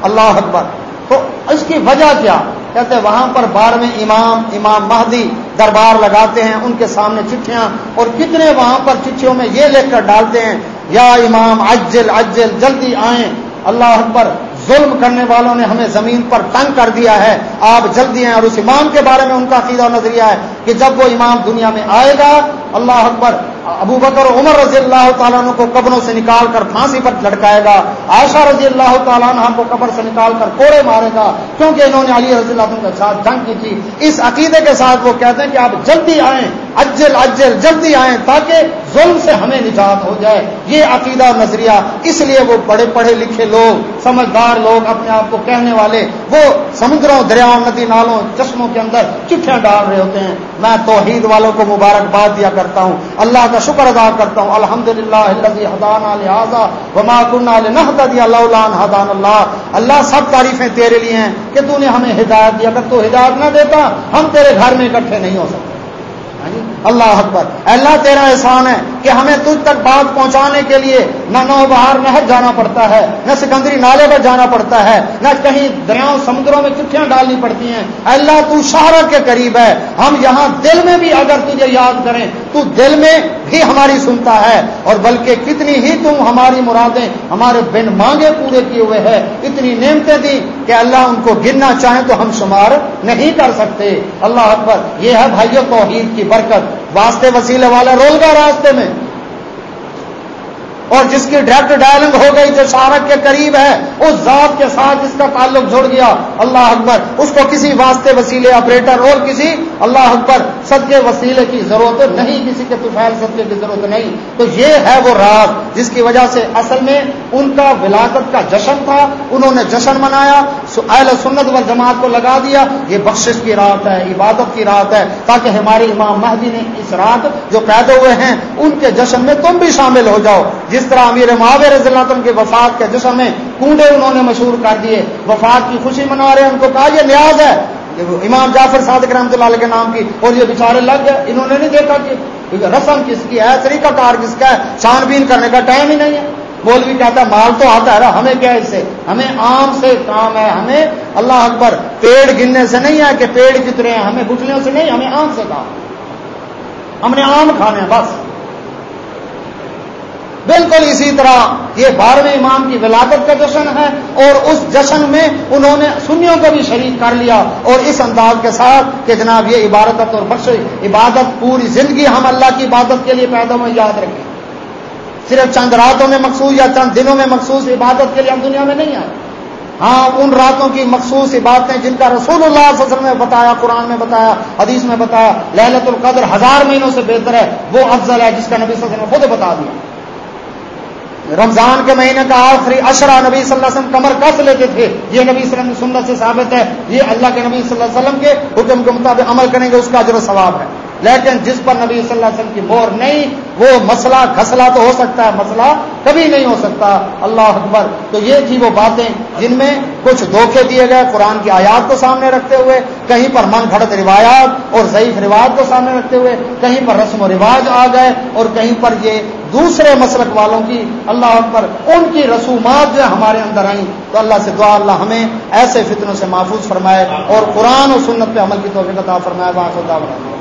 اللہ اکبر۔ تو اس کی وجہ کیا؟ کہتے وہاں پر بارہویں امام امام مہدی دربار لگاتے ہیں، ان کے سامنے چٹھیاں، اور کتنے وہاں پر چٹھیوں میں یہ لکھ کر ڈالتے ہیں، یا امام اجل اجل جلدی آئیں۔ اللہ اکبر، ظلم کرنے والوں نے ہمیں زمین پر تنگ کر دیا ہے۔ آپ جلدی ہیں اور اس امام کے بارے میں ان کا عقیدہ نظریہ ہے کہ جب وہ امام دنیا میں آئے گا، اللہ اکبر ابو بکر عمر رضی اللہ تعالیٰ عنہ کو قبروں سے نکال کر پھانسی پر لٹکائے گا۔ عائشہ رضی اللہ تعالیٰ عنہ کو قبر سے نکال کر کوڑے مارے گا۔ کیونکہ انہوں نے علی رضی اللہ عنہ کے ساتھ جنگ کی تھی۔ اس عقیدے کے ساتھ وہ کہتے ہیں کہ آپ جلدی آئیں۔ اجل اجل جلدی آئیں تاکہ ظلم سے ہمیں نجات ہو جائے۔ یہ عقیدہ اور نظریہ، اس لیے وہ بڑے پڑھے لکھے لوگ، سمجھدار لوگ اپنے آپ کو کہنے والے، وہ سمندروں، دریاؤں، ندی نالوں چشموں کے اندر چٹھیاں ڈال رہے ہوتے ہیں۔ میں توحید والوں کو مبارکباد دیا کرتا ہوں۔ اللہ کا شکر ادا کرتا ہوں۔ الحمد للہ حدان لہٰذا وما اللہ حدان اللہ۔ اللہ سب تعریفیں تیرے لیے ہیں کہ تو نے ہمیں ہدایت دیا۔ اگر تو ہدایت نہ دیتا، ہم تیرے گھر میں اکٹھے نہیں ہو سکتے۔ اللہ اکبر۔ اللہ تیرا احسان ہے کہ ہمیں تجھ تک بات پہنچانے کے لیے نہ نو بہار نہر جانا پڑتا ہے، نہ سکندری نالے پر جانا پڑتا ہے، نہ کہیں دریاؤں سمندروں میں چٹھیاں ڈالنی پڑتی ہیں۔ اللہ تو شہرت کے قریب ہے۔ ہم یہاں دل میں بھی اگر تجھے یاد کریں تو دل میں بھی ہماری سنتا ہے اور بلکہ کتنی ہی تم ہماری مرادیں ہمارے بن مانگے پورے کیے ہوئے ہیں، اتنی نعمتیں دی کہ اللہ ان کو گننا چاہیں تو ہم شمار نہیں کر سکتے۔ اللہ اکبر، یہ ہے بھائیوں توحید کی برکت۔ واسطے وسیلے والا، رول گا راستے میں۔ اور جس کی ڈائریکٹ ڈائلنگ ہو گئی جو شارک کے قریب ہے، اس ذات کے ساتھ جس کا تعلق جڑ گیا۔ اللہ اکبر، اس کو کسی واسطے وسیلے آپریٹر اور کسی، اللہ اکبر سد کے وسیلے کی ضرورت نہیں، کسی کے طفیل صدقے کی ضرورت نہیں۔ تو یہ ہے وہ راز جس کی وجہ سے اصل میں ان کا ولادت کا جشن تھا، انہوں نے جشن منایا۔ اہل سنت و جماعت کو لگا دیا۔ یہ بخشش کی رات ہے، عبادت کی رات ہے، تاکہ ہمارے امام مہدی نے اس رات جو پیدا ہوئے ہیں، ان کے جشن میں تم بھی شامل ہو جاؤ۔ جس جس طرح امیر معاویر رضی اللہ عنہ کے وفات کے جشن میں کنڈے انہوں نے مشہور کر دیے، وفات کی خوشی منا رہے ہیں، ان کو کہا یہ نیاز ہے۔ امام جعفر صادق رحمۃ اللہ علیہ کے نام کی، اور یہ بیچارے لگ گئے۔ انہوں نے نہیں دیکھا کہ رسم کس کی ہے، طریقہ کار کس کا ہے چھان بین کرنے کا ٹائم ہی نہیں ہے۔ مولوی کہتا ہے، مال تو آتا ہے ہمیں کیا اس سے؟ ہمیں آم سے کام ہے، ہمیں اللہ اکبر پیڑ گننے سے نہیں ہے کہ پیڑ کتنے ہیں، ہمیں گٹلیوں سے نہیں، ہمیں آم سے کام ہم نے آم کھانے ہیں، بس۔ بالکل اسی طرح یہ بارہویں امام کی ولادت کا جشن ہے اور اس جشن میں انہوں نے سنیوں کو بھی شریک کر لیا اور اس انداز کے ساتھ کہ جناب یہ عبادت اور بخش عبادت پوری زندگی ہم اللہ کی عبادت کے لیے پیدا میں یاد رکھیں۔ صرف چند راتوں میں مخصوص یا چند دنوں میں مخصوص عبادت کے لیے ہم دنیا میں نہیں آئے۔ ہاں ان راتوں کی مخصوص عبادتیں جن کا رسول اللہ صلی اللہ علیہ وسلم نے بتایا، قرآن میں بتایا، حدیث میں بتایا لہلت القدر ہزار مہینوں سے بہتر ہے، وہ افضل ہے جس کا نبی صلی اللہ علیہ وسلم نے خود بتا دیا۔ رمضان کے مہینے کا آخری اشرا نبی صلی اللہ علیہ وسلم کمر کس لیتے تھے؟ یہ نبی صلی اللہ علیہ وسلم سنت سے ثابت ہے۔ یہ اللہ کے نبی صلی اللہ علیہ وسلم کے حکم کے مطابق عمل کریں گے، اس کا جو ثواب ہے۔ لیکن جس پر نبی صلی اللہ علیہ وسلم کی مور نہیں، وہ مسئلہ گھسلا تو ہو سکتا ہے، مسئلہ کبھی نہیں ہو سکتا۔ اللہ اکبر۔ تو یہ تھی وہ باتیں جن میں کچھ دھوکے دیے گئے۔ قرآن کی آیات کو سامنے رکھتے ہوئے، کہیں پر من گھڑت روایات اور ضعیف رواج کو سامنے رکھتے ہوئے، کہیں پر رسم و رواج آ گئے اور کہیں پر یہ دوسرے مسلک والوں کی اللہ اکبر، ان کی رسومات جو ہمارے اندر آئیں۔ تو اللہ سے دعا، اللہ ہمیں ایسے فتنوں سے محفوظ فرمائے اور قرآن و سنت پہ عمل کی توفیق عطا فرمائے۔ بات